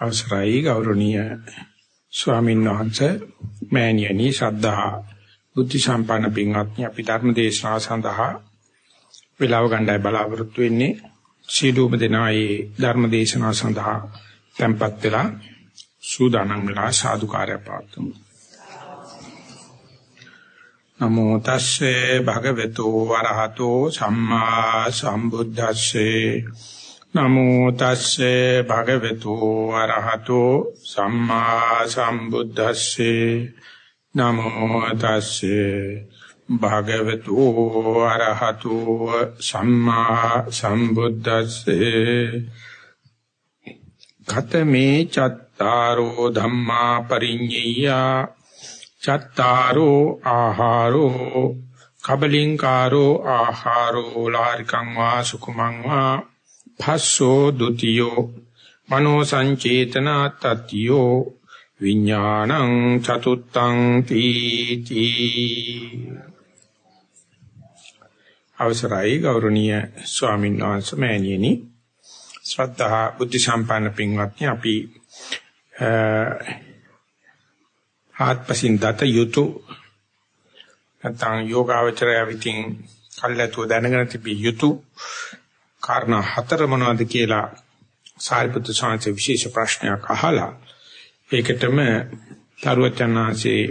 අවසරයි ගෞරවනීය ස්වාමීන් වහන්සේ මෑණියනි ශ්‍රද්ධා බුද්ධ සම්පන්න පින්වත්නි අපි ධර්ම දේශනාව සඳහා වේලාව ගණ්ඩායි බලාපොරොත්තු වෙන්නේ. සීලූප දෙනායේ ධර්ම දේශනාව සඳහා tempත් වෙලා සූදානම් වෙලා සාදුකාරය පාත්තුමු නමෝ තස්සේ භගවතු වරහතෝ සම්මා සම්බුද්දස්සේ නමෝ තස්සේ භගවතු අරහතෝ සම්මා සම්බුද්දස්සේ නමෝ තස්සේ භගවතු අරහතෝ සම්මා සම්බුද්දස්සේ ඛතමේ චත්තාරෝ ධම්මා පරිඤ්ඤය චත්තාරෝ ආහාරෝ කබලින්කාරෝ ආහාරෝ ලාරිකං වා සුකුමං වා භස්සෝ ဒ ුතියෝ මනෝ සංචේතන තත්තියෝ විඥානං චතුත්තං තීති. අවසරයි ගෞරවනීය ස්වාමීන් වහන්සේ මෑණියනි. ශ්‍රද්ධා බුද්ධ සම්පන්න පින්වත්නි අපි ආත්පසින් දත යුතු නැත්නම් යෝගාවචරය විතින් කල්ැතුව දැනගෙන තිබිය යුතු කාරණා හතර මොනවද කියලා සාරිපුත්‍ර සාංශ විශේෂ ප්‍රශ්නයක් අහලා ඒකටම තරුවචනාංශේ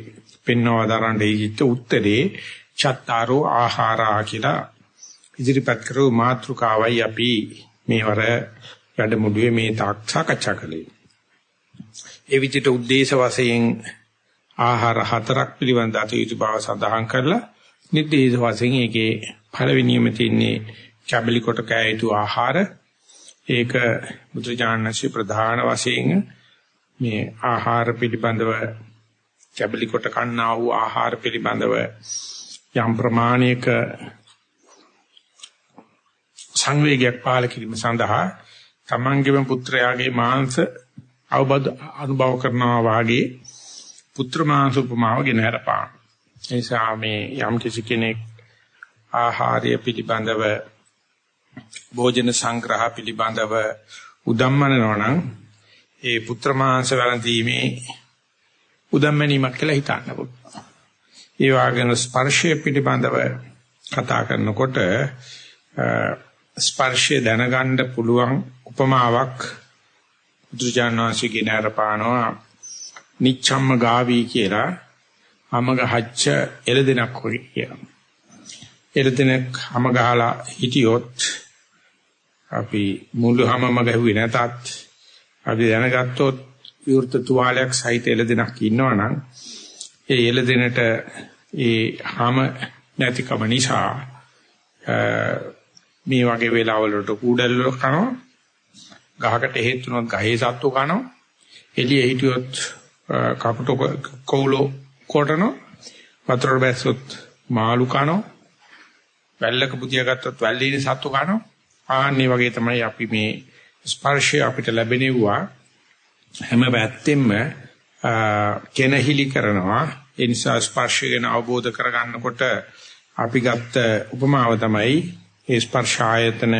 පින්නව දරන්න ඉච්ච උත්තරේ චත්තාරෝ ආහාරා කියලා ඉදිරිපත් කරෝ මාත්‍රකාවයි අපි මේවර වැඩමුළුවේ මේ තාක් සාකච්ඡා කළේ. ඒ විදිහට උද්දේශ වශයෙන් ආහාර හතරක් පිළිබඳ අතීත බව සඳහන් කරලා නිද්දේශ වශයෙන් ඒකේ පළවෙනියම තින්නේ කැබලි කොට කෑ යුතු ආහාර ඒක බුදුජානනාංශී ප්‍රධාන වශයෙන් මේ ආහාර පිළිබඳව කැබලි කොට කන්නා වූ ආහාර පිළිබඳව යම් ප්‍රමාණයක සංවේගයක් පහළ කිරීම සඳහා තමන්ගේම පුත්‍රයාගේ මාංශ අවබෝධ අනුභව කරනවා වාගේ පුත්‍ර මාංශ උපමාව ගෙන හරපාන. ඒ නිසා මේ යම් කිසි කෙනෙක් ආහාරය පිළිබඳව භෝජන සංග්‍රහ පිළිබඳව උදම්මනනවා නම් ඒ පුත්‍ර මාංශ වළඳීමේ උදම්මනීමක් කියලා හිතන්න පුළුවන්. ඒ වගේම ස්පර්ශය පිළිබඳව කතා කරනකොට ස්පර්ශය දැනගන්න පුළුවන් උපමාවක් බුදුජානනාංශිකේ නරපානවා නිච්ඡම්ම ගාවි කියලා අමග හච්ච එළදෙනක් වගේ කියලා. එළදෙනක් හැම ගහලා හිටියොත් අපි මුළු හැමම ගැහුවේ නැතත් අපි දැනගත්තොත් විවෘත තුවාලයක් සහිත එළදෙනක් ඉන්නවනම් ඒ එළදෙනට ඒ හැම නැතිකම නිසා මේ වගේ වෙලාවලට කූඩල්ල කනවා ගහකට හේතුනොත් ගහේ සත්තු කනවා එළියේ හිටියොත් කපුට කෝලෝ කොටනවා වතුර බැස්සොත් මාළු කනවා වැල්ලක පුතිය ගත්තොත් වැල්ලේ සත්තු කනවා ආන්නේ වගේ තමයි අපි මේ ස්පර්ශය අපිට ලැබෙනවා. හැම පැත්තෙම කෙනහිලි කරනවා. ඒ නිසා ස්පර්ශය ගැන අවබෝධ කරගන්නකොට අපි ගත්ත උපමාව තමයි ඒ ස්පර්ශ ආයතන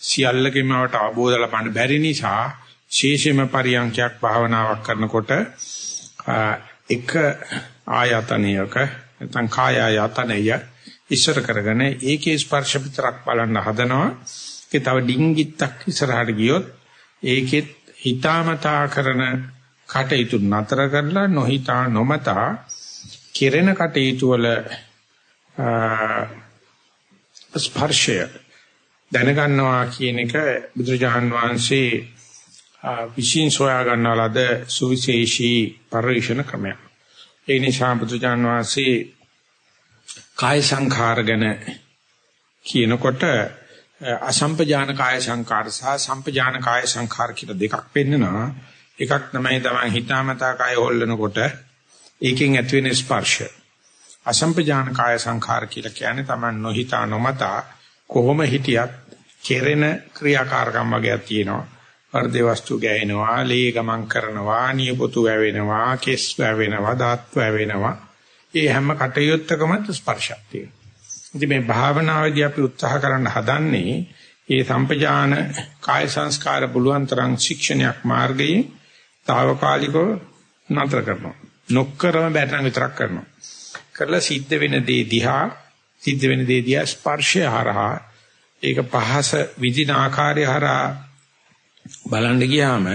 සියල්ලකම වට අවබෝධ ලබන්න බැරි නිසා ශේෂෙම පරියන්ඛයක් භාවනාවක් කරනකොට එක ආයතනයක නැත්නම් කාය ආයතනය ඉස්සර කරගෙන ඒකේ ස්පර්ශ විතරක් බලන්න හදනවා. ඒක තව ඩිංගිත්තක් ඉස්සරහට ගියොත් ඒකෙත් හිතාමතා කරන කටයුතු නතර කරලා නොහිතා නොමතා කෙරෙන කටයුතු වල ස්පර්ශය දැනගන්නවා කියන එක බුදුරජාන් වහන්සේ විශ්ින් සොයා ගන්නවලද සුවිශේෂී පරිශන ක්‍රමයක්. ඒ නිසා බුදුරජාන් වහන්සේ කාය සංඛාර ගැන කියනකොට අසම්පජාන කාය සංඛාර සහ සම්පජාන කාය සංඛාර කියලා දෙකක් පෙන්නනවා. එකක් තමයි තමන් හිතාමතා කාය හොල්ලනකොට ඒකෙන් ඇති වෙන ස්පර්ශය. අසම්පජාන කාය සංඛාර කියලා කියන්නේ තමන් නොහිතා නොමතා කොහොම හිටියත් කෙරෙන ක්‍රියාකාරකම් වගේක් තියෙනවා. වර්ධේ වස්තු ගෑවෙනවා, ලේ ගමන් කරනවා, නියපොතු වැවෙනවා, කෙස් වැවෙනවා, දාත් වැවෙනවා. ඒ හැම කටයුත්තකම ස්පර්ශයක් තියෙනවා. ඉතින් මේ භාවනාවේදී අපි උත්සාහ කරන්න හදන්නේ මේ සම්පජාන කාය සංස්කාර බුලුවන් තරම් ශික්ෂණයක් මාර්ගයේ తాවකාලිකව නතර කරනවා. නොක්කරම බැටනම් විතරක් කරනවා. කරලා සිද්ධ වෙන දේ දිහා සිද්ධ වෙන දේ දිහා ස්පර්ශය හරහා ඒක පහස විදින ආකාරය හරහා බලන්න ගියාම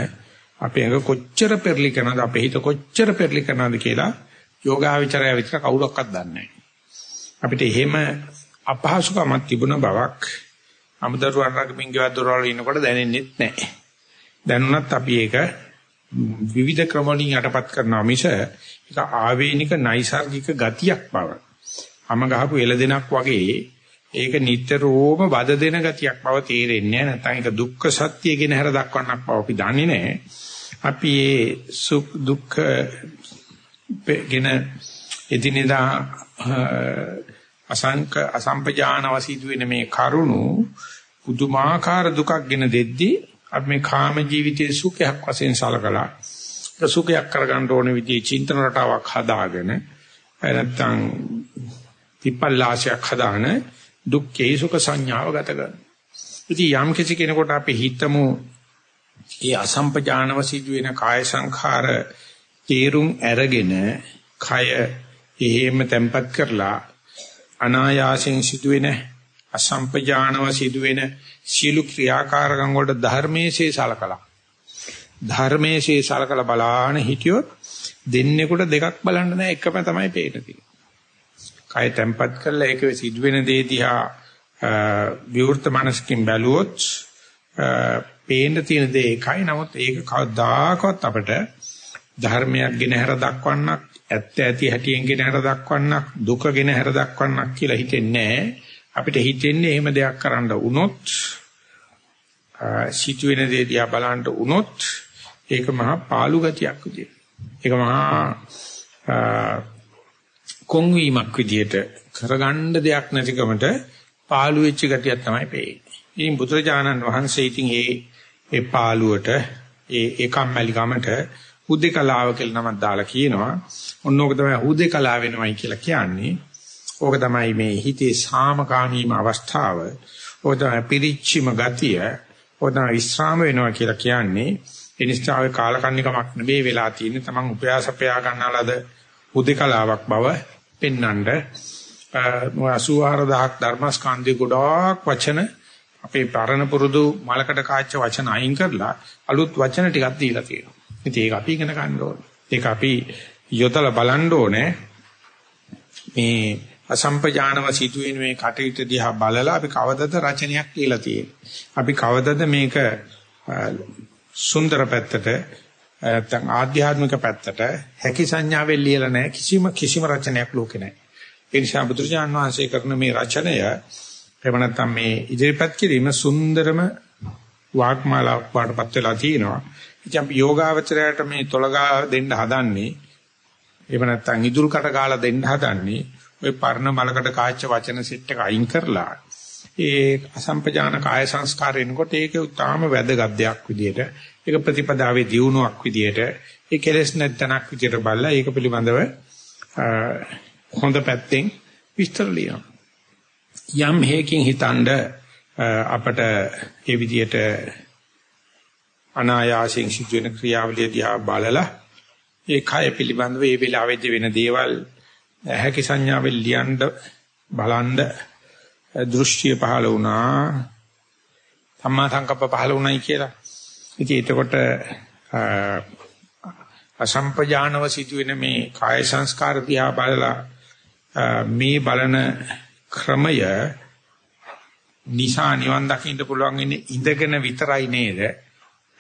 අපේ අඟ කොච්චර පෙරලි කරනවද අපේ හිත කොච්චර පෙරලි කරනවද කියලා යෝගාචරය විතර කවුරක්වත් දන්නේ නැහැ. අපිට එහෙම අපහසුකමක් තිබුණ බවක් අමුදරුවන් රගමින් ගෙවල් දොරවල් ඉන්නකොට දැනෙන්නේ නැහැ. දැනුණත් අපි ඒක විවිධ ක්‍රම වලින් යටපත් කරනවා මිස ඒක ආවේනික නයිසાર્ගික ගතියක් බව. අම ගහපු එළදෙනක් වගේ ඒක නිතරම වද දෙන ගතියක් බව තේරෙන්නේ නැහැ. නැත්නම් ඒක දුක්ඛ සත්‍ය කියන හැර දක්වන්නක් බව අපි දන්නේ නැහැ. අපි මේ සුඛ දුක්ඛ ගෙන එදිනෙදා අසංක අසම්පජානව සිදුවෙන මේ කරුණු පුදුමාකාර දුකක් ගෙන දෙද්දී අපි මේ කාම ජීවිතයේ සුඛයක් වශයෙන් සලකලා ඒක සුඛයක් කරගන්න ඕන විදිහේ චින්තන රටාවක් හදාගෙන නැත්තම් විපල්ලාශයක් හදාන දුක්ඛේ සුඛ සංඥාව ගත කරනවා. ඉතින් යම් කිසි කෙනෙකුට අපි හිතමු ඒ අසම්පජානව සිදුවෙන කාය සංඛාර තේරුම් අරගෙන කය එහෙම තැම්පත් කරලා අනායාසයෙන් සිදුවෙන අසම්පජානව සිදුවෙන සීල ක්‍රියාකාරකම් වලට ධර්මයේසේ සලකලා ධර්මයේසේ සලකලා බලාන හිටියොත් දෙන්නෙකුට දෙකක් බලන්න නෑ එකම තමයි පේන තියෙන්නේ. කය තැම්පත් කරලා ඒක සිදුවෙන දේ දිහා විවෘත මනසකින් බැලුවොත් පේන්න තියෙන දේ එකයි. නමුත් ඒක කවදාකවත් අපිට ධර්මයක් ගෙන හැර දක්වන්නක් ඇත්ත ඇති හැටියෙන් ගෙන හැර දක්වන්නක් දුක ගෙන හැර දක්වන්නක් කියලා හිතෙන්නේ අපිට හිතෙන්නේ එහෙම දෙයක් කරන්න වුණොත් සිටුවෙන දේ දිහා බලන්න වුණොත් ඒක මහා පාළු ගතියක් විදියට. ඒක මහා කොන්වීමක් විදියට කරගන්න දෙයක් නැතිකමට පාළු වෙච්ච ගතියක් තමයි පේන්නේ. ඉතින් බුදුරජාණන් වහන්සේ ඉතින් ඒ ඒ පාළුවට ඒ ඒකම්මැලිකමට හුදේකලාව කියලා නමක් දාලා කියනවා. ඔන්නෝක තමයි හුදේකලාව වෙනවයි කියලා කියන්නේ. ඕක තමයි මේ හිතේ සාමකාමීම අවස්ථාව. ඕක තමයි පිරිච්චිම ගතිය. ඕක තමයි විස්්‍රාම වෙනවා කියලා කියන්නේ. ඒ නිසා ඔය කාලකන්නිකමක් නෙවෙයි වෙලා තියෙන්නේ. Taman උපයාසපයා ගන්නාලද හුදේකලාවක් බව පෙන්වන්න 84000ක් ධර්මස්කන්ධේ ගොඩාක් වචන අපේ පරණ පුරුදු මලකට කාච්ච වචන අයින් කරලා අලුත් වචන ටිකක් දීලා තියෙනවා. ඉතින් ඒක අපි ඉගෙන ගන්න ඕනේ. ඒක අපි යොතලා බලන්න ඕනේ. මේ අසම්පජානව සිදුවෙන මේ කටයුතු දිහා බලලා අපි කවදද රචනයක් කියලා තියෙන්නේ. අපි කවදද මේක සුන්දර පැත්තට නැත්නම් ආධ්‍යාත්මික පැත්තට හැකි සංඥාවෙන් ලියලා නැහැ කිසිම කිසිම රචනයක් ලෝකේ නැහැ. ඒ නිසා බුදුරජාන් වහන්සේ කරන මේ රචනය එහෙම නැත්නම් මේ ඉදිරිපත් කිරීම සුන්දරම වාග්මාලාවක් වඩපත් වෙලා තියෙනවා. ඉතින් අපි යෝගාවචරයට මේ තොලගා දෙන්න හදන්නේ එහෙම නැත්නම් ඉදුල්කට ගාලා දෙන්න හදන්නේ ওই පර්ණ මලකට කාච්ච වචන සෙට් එක අයින් කරලා. ඒ අසම්පජාන කාය සංස්කාරයෙන්කොට ඒක උතාම වැදගත් දෙයක් විදියට ඒක ප්‍රතිපදාවේ දියුණුවක් විදියට ඒ කෙලෙස් නැත්තනක් විදියට බලලා ඒක පිළිබඳව හොඳ පැත්තෙන් විස්තර ලියනවා. යම් හේකින් හිතනද අපට ඒ විදියට අනායාසයෙන් සිදුවෙන ක්‍රියාවලිය දිහා බලලා ඒ කය පිළිබඳව ඒ වෙලාවේදී වෙන දේවල් හැකි සංඥාවෙන් ලියන්න බලන්න දෘෂ්ටිය පහළ වුණා සම්මා සංකප්ප පහළ වුණයි කියලා. ඉතින් එතකොට අසම්පජානව සිදුවෙන මේ කාය සංස්කාර දිහා බලලා මේ බලන ක්‍රමය නිසා නිවන් දකින්න පුළුවන් ඉන්නේ ඉඳගෙන විතරයි නේද?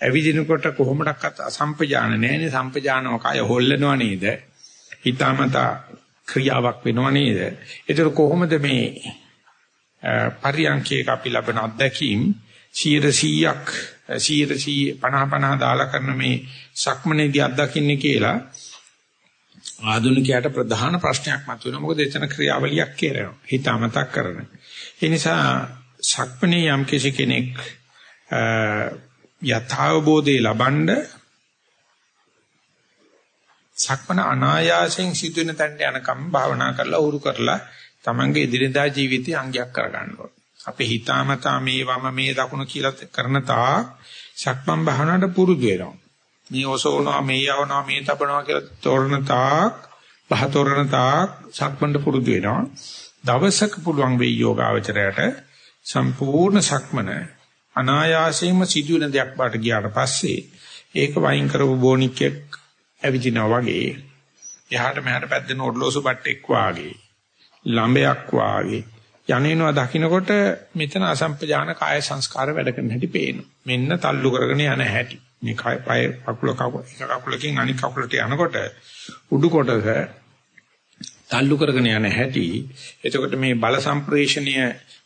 ඇවිදිනකොට කොහොමඩක්වත් අසම්පජාන නැහැනේ සම්පජානව කය හොල්ලනව නේද? හිතාමතා ක්‍රියාවක් වෙනව නේද? ඒතර කොහොමද මේ පරියන්කේක අපි ලබන අත්දැකීම් 100ක් 100 50 50 දාලා කරන මේ සක්මනේදී අත්දකින්නේ කියලා ආධුනිකයාට ප්‍රධාන ප්‍රශ්නයක් මතුවෙනවා. මොකද එතන ක්‍රියාවලියක් කරනවා. හිතාමතා කරන. ඒ නිසා සක්මනේ යම් කෙනෙක් යථාබෝධය ලබනද සක්මන අනායාසයෙන් සිදුවෙන තැනට යනකම් භාවනා කරලා උරු කරලා තමන්ගේ ඉදිරියදා ජීවිතයේ අංගයක් කරගන්න ඕන. අපේ හිතාමතා මේ වම මේ දකුණ කියලා කරන තා සක්මන් භාවනාවට පුරුදු වෙනවා. මේ ඔසවනවා මේ යවනවා මේ තබනවා කියලා තෝරන තාක් පහතෝරන තාක් සක්මන්ට පුරුදු වෙනවා. දවසක පුළුවන් වෙයි යෝගාවචරයට සම්පූර්ණ සක්මන අනායාසයෙන්ම සිදුවෙන දෙයක් බාට ගියාට පස්සේ ඒක වයින් කරපු බෝනික්ෙක් ඇවිදිනා වගේ එහාට මෙහාට පැද්දෙන ඔඩලෝසු බට්ටෙක් වාගේ ළඹයක් වාගේ යන්නේනවා දකින්නකොට මෙතන අසම්පජාන කාය සංස්කාර වැඩ කරන හැටි පේනවා. මෙන්න තල්ලු කරගෙන යන හැටි. මේ කය පය කකුල කකුල එක කකුලකින් අනිත් කකුලට යනකොට උඩු කොටස තල්ලු කරගෙන යන හැටි. එතකොට මේ බල සම්ප්‍රේෂණය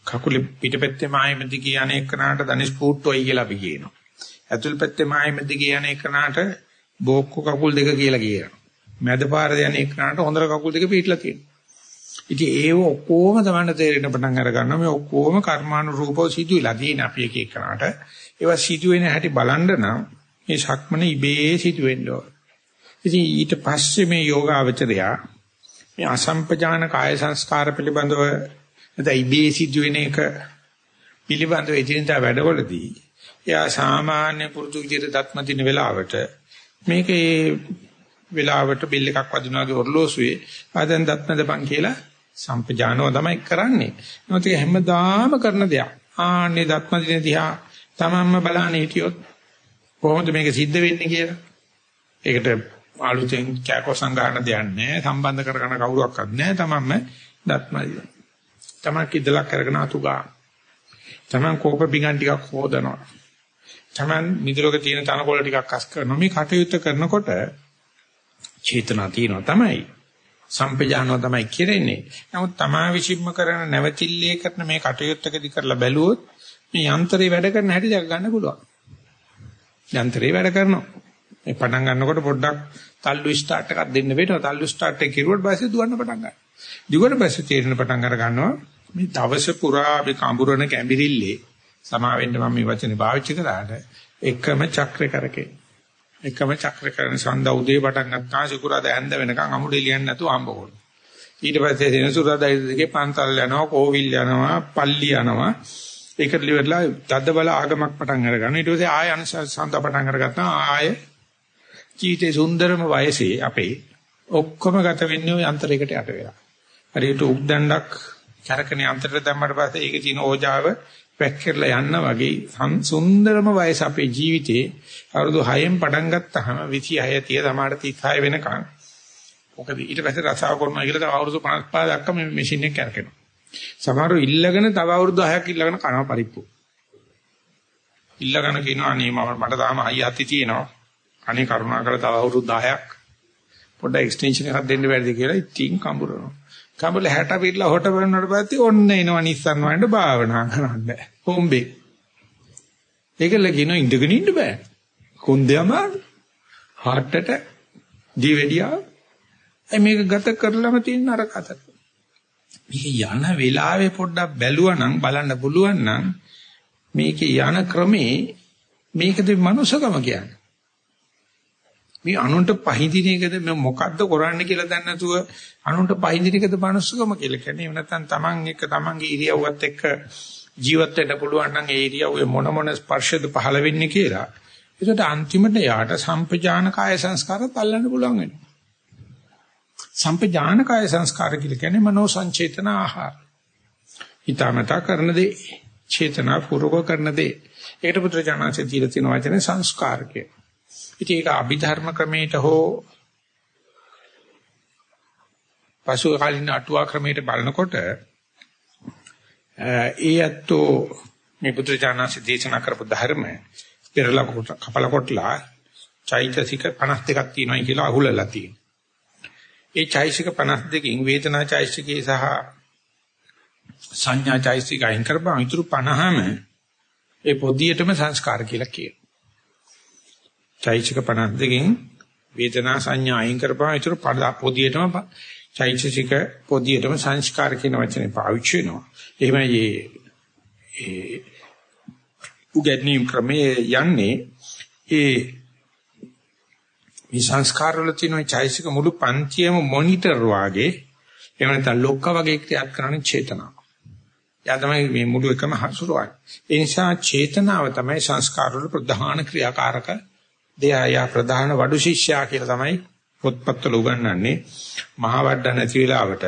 කකුලේ පිටපැත්තේ මායෙමදි කියන එකනට ධනිස් පුට්ටොයි කියලා අපි කියනවා. ඇතුල් පැත්තේ මායෙමදි කියන එකනට බෝක්කු කකුල් දෙක කියලා කියනවා. මැද පාර යන එකනට හොඳට කකුල් දෙක පිටලා තියෙනවා. ඉතින් ඒව ඔක්කොම තමයි තේරෙන්න පටන් අර ගන්නවා මේ ඔක්කොම කර්මානුරූපව සිදුවිලා තියෙන අපි එක එකනට ඒවා සිදුවෙන හැටි බලන්න නම් මේ ශක්මන ඉබේ සිදුවෙන්න ඕන. ඉතින් ඊට පස්සේ මේ යෝගාවචරයා මේ අසම්පජාන කාය සංස්කාර පිළිබඳව නැත්නම් ඉබේ සිදුවෙන එක පිළිබඳව එදිනදා වැඩවලදී එයා සාමාන්‍ය පුරුදු විදිහට දත්ම දින වෙලාවට මේකේ වෙලාවට බිල් එකක් වදිනාගේ ඔරලෝසුවේ ආදෙන් දත්ම දපන් කියලා සම්පජානව තමයි කරන්නේ. නමුත් ඒක හැමදාම කරන දෙයක්. ආන්නේ දත්ම දින දිහා තමන්ම බලන්නේ හිටියොත් කොහොමද මේක සිද්ධ වෙන්නේ කියලා. ඒකට අලුතෙන් කෑකෝ සංගාහන දෙයක් නැහැ. සම්බන්ධ කරගන්න කවුරක්වත් නැහැ. තමන්ම දත්ම දින. තමන් කිදලක් කරගෙන අතුගා. තමන් කෝප බිගන් ටිකක් හොදනවා. තමන් මිදුලක තියෙන තනකොළ ටිකක් අස් කරනවා. මේ කටයුත්ත කරනකොට චේතනා තියෙනවා තමයි. සම්පජානව තමයි කෙරෙන්නේ. නමුත් තමා විසින්ම කරන නැවතිල්ලේ කරන මේ කටයුත්තකදී කරලා බැලුවොත් මේ යන්ත්‍රේ වැඩ කරන හැටි දැක ගන්න පුළුවන්. යන්ත්‍රේ වැඩ කරනවා. මේ පටන් ගන්නකොට පොඩ්ඩක් තල්ලු ස්ටාර්ට් එකක් දෙන්න වෙනවා. තල්ලු ස්ටාර්ට් එක කිරුවට පස්සේ දුවන්න පටන් ගන්නවා. දිගට පස්සේ තීරණ පටන් අර ගන්නවා. මේ දවස පුරා අපි කඹරන කැඹිරිල්ලේ සමා වෙන්න මම මේ වචනේ පාවිච්චි කරාට එකම චක්‍ර කරකේ. එකම චක්‍ර කරන සඳ උදේ පටන් ගත්තා සිකුරාදා හැන්ද වෙනකන් අමුඩේ ලියන්නේ නැතුව හම්බ කරනවා. ඊට පස්සේ සෙනසුරාදා දෙකේ පන්සල් යනවා, කෝවිල් යනවා, පල්ලි යනවා. ඒකට liverලා තද්ද බල ආගමක් පටන් අරගන්න. ඊට පස්සේ ආය අනුසන්ද පටන් අරගත්තා. ආය ජීවිතේ සුන්දරම වයසේ අපේ ඔක්කොම ගත වෙන්නේ ওই අන්තරයකට යට වෙලා. හරියට උක්දණ්ඩක් කරකනේ අන්තරයට දැම්මට පස්සේ ඒකේ තියෙන ඕජාව වැක්කිරලා යන්න වගේ සුන්දරම වයස අපේ ජීවිතේ අවුරුදු 6න් පටන් ගත්තාම 26 30 තමාට 36 වෙනකන් මොකද ඊට පස්සේ රසාව කරනවා කියලා තව අවුරුදු 55 දක්වා මේ මැෂින් එක කරකිනවා. සමහරව ඉල්ලගෙන තව අවුරුදු 6ක් ඉල්ලගෙන කනවා පරිප්පු. ඉල්ලගෙන කියනවා අනේ මට තාම අයිය අති තියෙනවා. අනේ කරුණාකර තව අවුරුදු 10ක් පොඩ්ඩක් එක්ස්ටෙන්ෂන් එකක් දෙන්න බැරිද කියලා ඉතින් කඹරනවා. කඹල 60 පිටලා හොට බලනකොට පස්සේ ඔන්න එනවා නිස්සන් වයින්ට භාවනා කරන්න. හොම්බේ. ඒකල කියන ඉඳගෙන ඉන්න බෑ. කොන්දේම හાર્ටට දිවෙඩියා මේක ගත කරලම තියෙන අර කත. මේක යන වෙලාවේ පොඩ්ඩක් බැලුවා නම් බලන්න පුළුවන් නම් මේකේ යන ක්‍රමේ මේකද මනුස්සකම කියන්නේ. මේ අනුන්ට පහඳින එකද මේ මොකද්ද කරන්නේ කියලා දන්නේ නැතුව අනුන්ට පහඳින එකද මනුස්සකම කියලා කියන්නේ. එහෙම නැත්නම් Taman එක Tamanගේ ඉරියව්වත් එක්ක ජීවත් වෙන්න පුළුවන් නම් ඒ ඉරියව්වේ මොන මොන ස්පර්ශද පහළ වෙන්නේ කියලා. ඒකට අන්තිමට යාට සම්පජාන කාය සංස්කාරත් අල්ලන්න පුළුවන් වෙනවා. සම්පජාන කාය සංස්කාර කියලා කියන්නේ මනෝ සංචේතන ආහාර. හිතාමතා කරන දේ, චේතනා පූර්වක කරන දේ. ඒකට පුත්‍රජානන්සේ දීලා තියෙන වචනේ සංස්කාරකය. ඉතින් ඒක අභිධර්ම ක්‍රමයට හෝ පසු කාලින අටුවා ක්‍රමයට බලනකොට ඒ ඇත්තෝ මේ බුදුචානන්සේ දේශනා කරපු ධර්ම පෙරලා කොට කපල කොටලා චෛතසික 52ක් තියෙනවා කියලා අහුලලා තියෙනවා. ඒ චෛතසික 52කින් වේදනා චෛතසිකේ සහ සංඥා චෛතසික අයින් කරපුවාම ඊටු 50ම ඒ පොදියටම සංස්කාර කියලා කියනවා. චෛතසික 52කින් වේදනා සංඥා අයින් කරපුවාම ඊටු පොදියටම චෛතසික පොදියටම සංස්කාර කියන වචනේ පාවිච්චි වෙනවා. එහෙමයි ඒ උගැන්වීම් ක්‍රමයේ යන්නේ ඒ මේ සංස්කාර වල තියෙන චෛතසික මුළු පන්තියම මොනිටර් වාගේ එහෙම නැත්නම් ලොක්ක වගේ ක්‍රියාත් කරන චේතනාව. යා තමයි මේ මුළු එකම හසුරුවන්නේ. ඒ නිසා චේතනාව තමයි සංස්කාර වල ප්‍රධාන ක්‍රියාකාරක දෙයා ප්‍රධාන වඩු ශිෂ්‍යයා කියලා තමයි පොත්පත්වල උගන්වන්නේ. මහා වඩ නැති වෙලාවට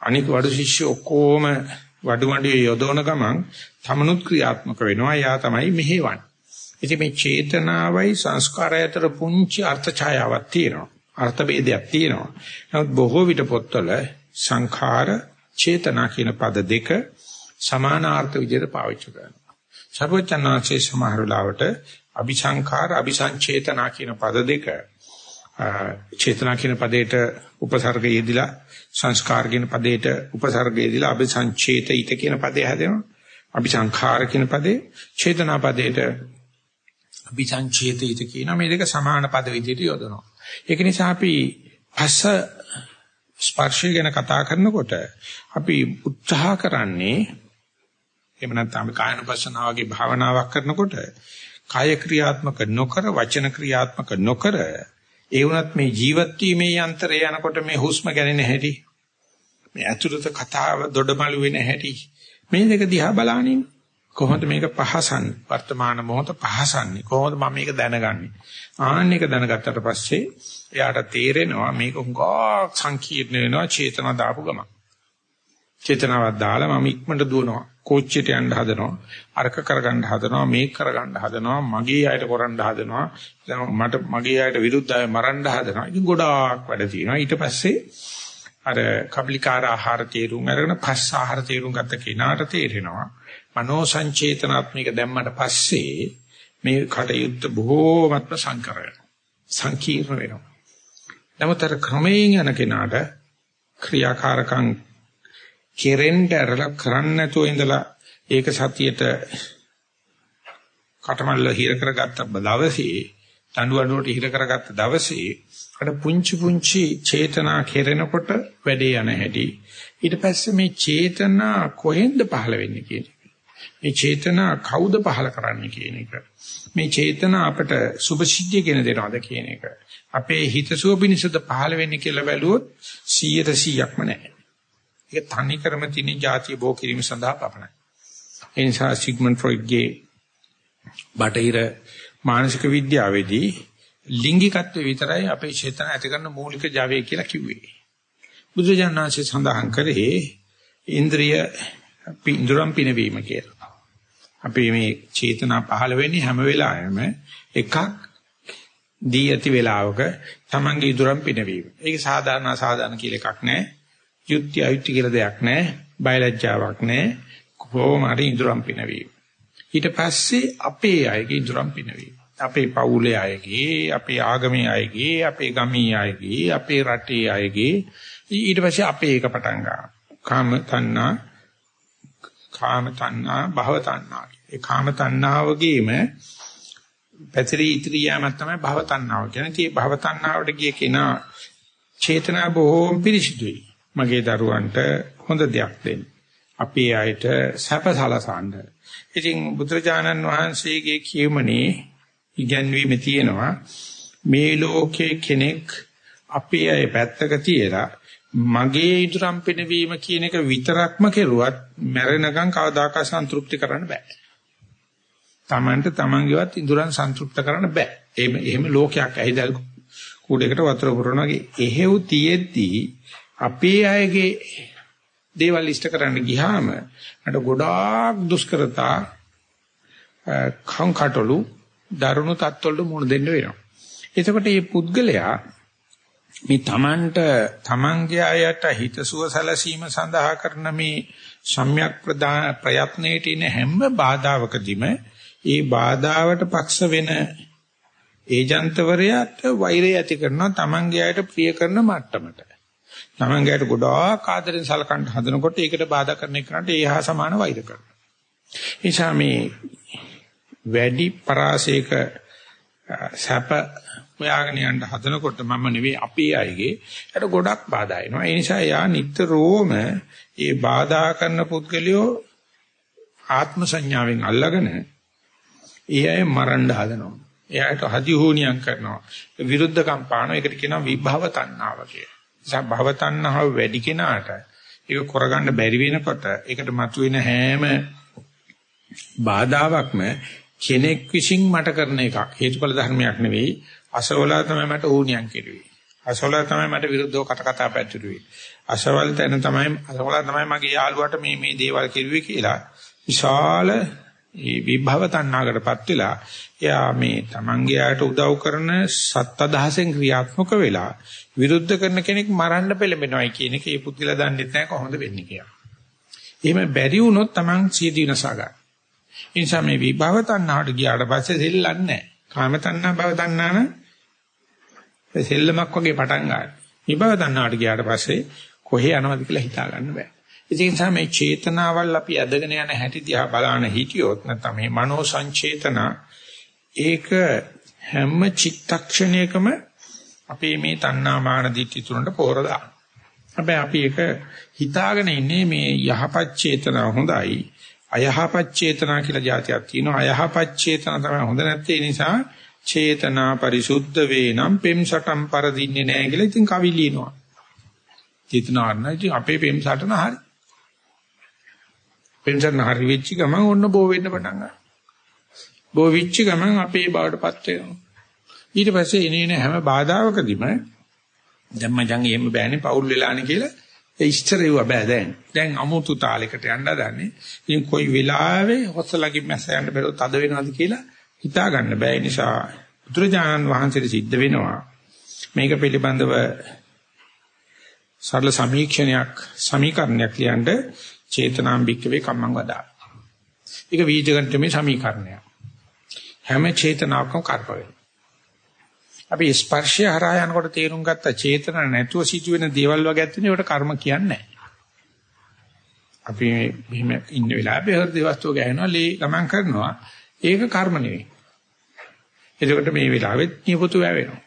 අනික වඩු ශිෂ්‍ය ඔක්කොම වඩු මඩියේ යොදවන ගමන් තමනුත් ක්‍රියාත්මක වෙනවා. යා තමයි මෙහෙවන්නේ. ඉතින් මේ චේතනාවයි සංස්කාරය අතර පුංචි අර්ථ ඡායාවක් තියෙනවා. අර්ථ ભેදයක් තියෙනවා. නමුත් බොහෝ විට පොත්වල සංඛාර චේතනා කියන පද දෙක සමානාර්ථ විදිහට පාවිච්චි කරනවා. සර්වචනාංශේ සමහර වෙලාවට අபிසංඛාර අபிසංචේතනා කියන පද දෙක චේතනා කියන පදයට උපසර්ගය යෙදিলা සංස්කාර කියන පදයට උපසර්ගය යෙදিলা අபிසංචේතිත කියන පදේ හැදෙනවා. අபிසංඛාර කියන පදේ චේතනා පදයට අபிසංචේතිත කියන මේ දෙක සමාන පද විදිහට යොදනවා. ඒක නිසා අපි පස්ස ස්පර්ශය ගැන කතා කරනකොට අපි උත්සාහ කරන්නේ එහෙම නැත්නම් කායන පස්සනාවගේ භාවනාවක් කරනකොට කාය ක්‍රියාත්මක නොකර වචන ක්‍රියාත්මක නොකර ඒ වුණත් මේ ජීවත් වීමේ යන්ත්‍රය යනකොට මේ හුස්ම ගැනෙන හැටි මේ අතුරුත කතාව දොඩමළු වෙන හැටි මේ දෙක දිහා බලනින් කොහොමද මේක පහසන්නේ? වර්තමාන මොහොත පහසන්නේ? කොහොමද මම මේක දැනගන්නේ? ආන්න එක දැනගත්තට පස්සේ එයාට තේරෙනවා මේක හුඟා සංකීර්ණ වෙනවා චේතනා දාපු ගමන්. චේතනාවක් දාලා මම ඉක්මනට දුවනවා. කෝච්චියට යන්න හදනවා අරක කරගන්න හදනවා මේක කරගන්න හදනවා මගේ අයට කරන්න හදනවා මට මගේ අයට විරුද්ධව මරන්න හදනවා. ඉතින් ගොඩාක් වැඩ තියෙනවා. ඊට පස්සේ අර කබලිකාර ආහාර තේරුම් අරගෙන පස් ආහාර තේරුම් ගත්ත කෙනාට තේරෙනවා මනෝ සංචේතනාත්මික දැම්මට පස්සේ මේ කටයුත්ත බොහෝමත්ම සංකර වෙනවා. සංකීර්ණ වෙනවා. නමුත් අර ක්‍රමයෙන් යන කෙනාට ක්‍රියාකාරකම් කෙරෙන්න ඇරලා කරන්න නැතුව ඉඳලා ඒක සතියට කටමල්ල හිර කරගත්ත දවසේ දඬු අඬුවට හිර කරගත්ත දවසේ අර පුංචි පුංචි චේතනා කෙරෙනකොට වැඩේ යන හැටි. ඊට පස්සේ මේ චේතනා කොහෙන්ද පහළ වෙන්නේ කියන මේ චේතනා කවුද පහළ කරන්නේ කියන එක. මේ චේතනා අපට සුභසිද්ධිය කියන දෙනවද කියන එක. අපේ හිතසුව පිණිසද පහළ වෙන්නේ කියලා බැලුවොත් 100ට 100ක්ම නැහැ. ඒක තනි ක්‍රම තිනේ જાතිය බෝ කිරීම සඳහා පපණයි. ඒ නිසා සිග්මන්ඩ් ෆ්‍රොයිඩ්ගේ බටහිර මානසික විද්‍යාවේදී ලිංගිකත්වය විතරයි අපේ චේතන ඇති කරන මූලික ජවය කියලා කිව්වේ. බුදුජානනාංශය සඳහන් කරේ ඉන්ද්‍රිය පින්දුරම් පිනවීම කියලා. අපි මේ චේතනා පහළ වෙන්නේ හැම වෙලාවෙම එකක් දී ඇති වෙලාවක තමන්ගේ ඉදුරම් පිනවීම. ඒක සාධාරණ අසාධාරණ කියලා එකක් නැහැ. යුක්ති අයුක්ති කියලා දෙයක් නැහැ. බයලජ්ජාවක් නැහැ. කොහොම හරි ඉදurang පිනවීම. ඊට පස්සේ අපේ අයගේ ඉදurang පිනවීම. අපේ පවුලේ අයගේ, අපේ ආගමේ අයගේ, අපේ ගමේ අයගේ, අපේ රටේ අයගේ ඊට පස්සේ අපේ එක පටන් ගන්නවා. කාම තණ්හා, කාම තණ්හා, භව තණ්හා. ඒ කාම තණ්හාවගේම පැතිරී ඉතිරි යාමක් තමයි භව තණ්හාව කියන්නේ. ඒ භව තණ්හාවට ගිය කෙනා චේතනා බොහෝම පිරිසිදුයි. මගේ දරුවන්ට හොඳ දෙයක් දෙන්න. අපේ අයට සැපසලසන්න. ඉතින් බුදුරජාණන් වහන්සේගේ කියමනේ ඉගැන්වීමේ තියෙනවා මේ ලෝකේ කෙනෙක් අපේ අය පැත්තක තියලා මගේ ඉදරම් පිනවීම කියන එක විතරක්ම කෙරුවත් මැරෙනකන් කවදාකවත් සන්තුෂ්ටි කරන්න බෑ. Tamanට Tamanගේවත් ඉදරම් සන්තුෂ්ට කරන්න බෑ. එහෙම එහෙම ලෝකයක් ඇහිදල් කුඩේකට වතුර පුරනවා වගේ එහෙව් තියෙද්දී අපේ අයගේ දේවල් ඉෂ්ට කරන්න ගියාම මට ගොඩාක් දුෂ්කරතා කංකටලු දරුණු තත්ත්වවලට මුහුණ දෙන්න වෙනවා. එතකොට මේ පුද්ගලයා මේ තමන්ට තමන්ගේ අයට හිතසුව සැලසීම සඳහා කරන මේ සම්‍යක් ප්‍රයත්නයේ තියෙන හැම බාධාවකදීම ඒ බාධාවට පක්ෂ වෙන ඒජන්තවරයාට වෛරය ඇති කරනවා තමන්ගේ අයට ප්‍රිය කරන මට්ටමට. තමන්ගේට ගොඩාක් ආදරෙන් සලකන්න හදනකොට ඒකට බාධා කරන එකට ඒ හා සමාන වෛර කරනවා. එනිසා මේ වැඩි පරාසයක සැප හොයාගෙන යන්න හදනකොට මම නෙවෙයි අපේ අයගේ ඒකට ගොඩක් බාධා එනවා. ඒ නිසා යා නිතරම ඒ බාධා කරන පුද්ගලයෝ ආත්ම සංඥාවෙන් අල්ලගෙන ඒ අය මරන්න හදනවා. එයාට හදි හෝනියක් කරනවා. විරුද්ධකම් පානවා. ඒකට කියනවා විභව තණ්හාව කියලා. නිසා භව තණ්හාව වැඩි කෙනාට ඒක කරගන්න බැරි වෙනකොට ඒකට මතුවෙන හැම බාධාවක්ම කෙනෙක් විසින් මට කරන එකක්. හේතුඵල ධර්මයක් නෙවෙයි. අසවලා තමයි මට ඕනියම් කෙරුවේ. අසවලා තමයි මට විරුද්ධව කට කතා පැතුරුවේ. අසවල් තැන තමයි අසවලා තමයි මගේ යාළුවාට මේ මේ දේවල් කෙරුවේ කියලා විශාල ඒ විභව තණ්හාකටපත් වෙලා එයා මේ Tamange යාට උදව් කරන සත්අදහසෙන් ක්‍රියාත්මක වෙලා විරුද්ධ කරන කෙනෙක් මරන්න පෙළඹෙනවයි කියන එක ඒ පුදුලා දන්නේ නැහැ කොහොමද වෙන්නේ කියලා. එහෙම බැරි වුණොත් Taman සියදී විනාශ ගන්න. ඒ නිසා මේ විභව තණ්හාවට ගියාට පස්සේ දෙල්ලන්නේ නැහැ. කාම තණ්හා භව තණ්හා නම් සෙල්ලමක් වගේ පටන් ගන්නවා. විභව තණ්හාවට ගියාට පස්සේ කොහේ යනවද කියලා හිතා ගන්න බෑ. ඒ නිසා මේ චේතනාවල් අපි අදගෙන යන හැටි දිහා බලන හිටියොත් නැත්නම් මේ මනෝ සංචේතන ඒක හැම චිත්තක්ෂණයකම අපේ මේ තණ්හාමාන දිට්ඨි තුනට පෝර දාන. හැබැයි අපි ඒක හිතාගෙන ඉන්නේ මේ යහපත් චේතනා හොඳයි අයහපත් චේතනා කියලා જાතියක් තියෙනවා. අයහපත් චේතනා තමයි හොඳ නැත්තේ. ඒ නිසා චේතනා පරිසුද්ධ වේනම් පෙම් සටම් පරදින්නේ නැහැ කියලා ඉතින් කවි ලියනවා. චේතනා අරන අපේ පෙම් සටන හරි. පෙන්ෂන් හරි වෙච්ච ගමන් ඔන්න බෝ වෙන්න පටන් ගන්නවා. බෝ වෙච්ච ගමන් අපේ බාටපත් වෙනවා. ඊට පස්සේ එනේන හැම බාධාවකදීම දැන් මචං එහෙම බෑනේ පෞල් වෙලානේ කියලා ඒ ඉස්තර ඒවා බෑ දැන්. දැන් අමුතු තාලයකට යන්න හදන්නේ. ඉතින් කොයි වෙලාවෙ හොස්සලකින් මැස්ස යන්න බැරුව තද වෙනවද කියලා හිතා ගන්න බෑ. ඒ නිසා බුදුරජාණන් වහන්සේට සිද්ධ වෙනවා. මේක පිළිබඳව සරල සමීක්ෂණයක් සමීකරණයක් ලියන්න චේතනාම් භික්කවේ කම්මං වදා. ඒක වීජගන්තමේ සමීකරණය. හැම චේතනාවකම කර්ම වෙනවා. අපි ස්පර්ශය හරහා යනකොට තේරුම් ගත්ත චේතන නැතුව සිදුවෙන දේවල් වගේ ඇත්තනේ ඒකට කර්ම කියන්නේ අපි මෙහෙම ඉන්න වෙලාවේ හෘද වස්තුව ගහනවා ලේ ගමන් කරනවා ඒක කර්ම නෙවෙයි. එතකොට මේ වෙලාවෙත් නියපොතු වැවෙනවා.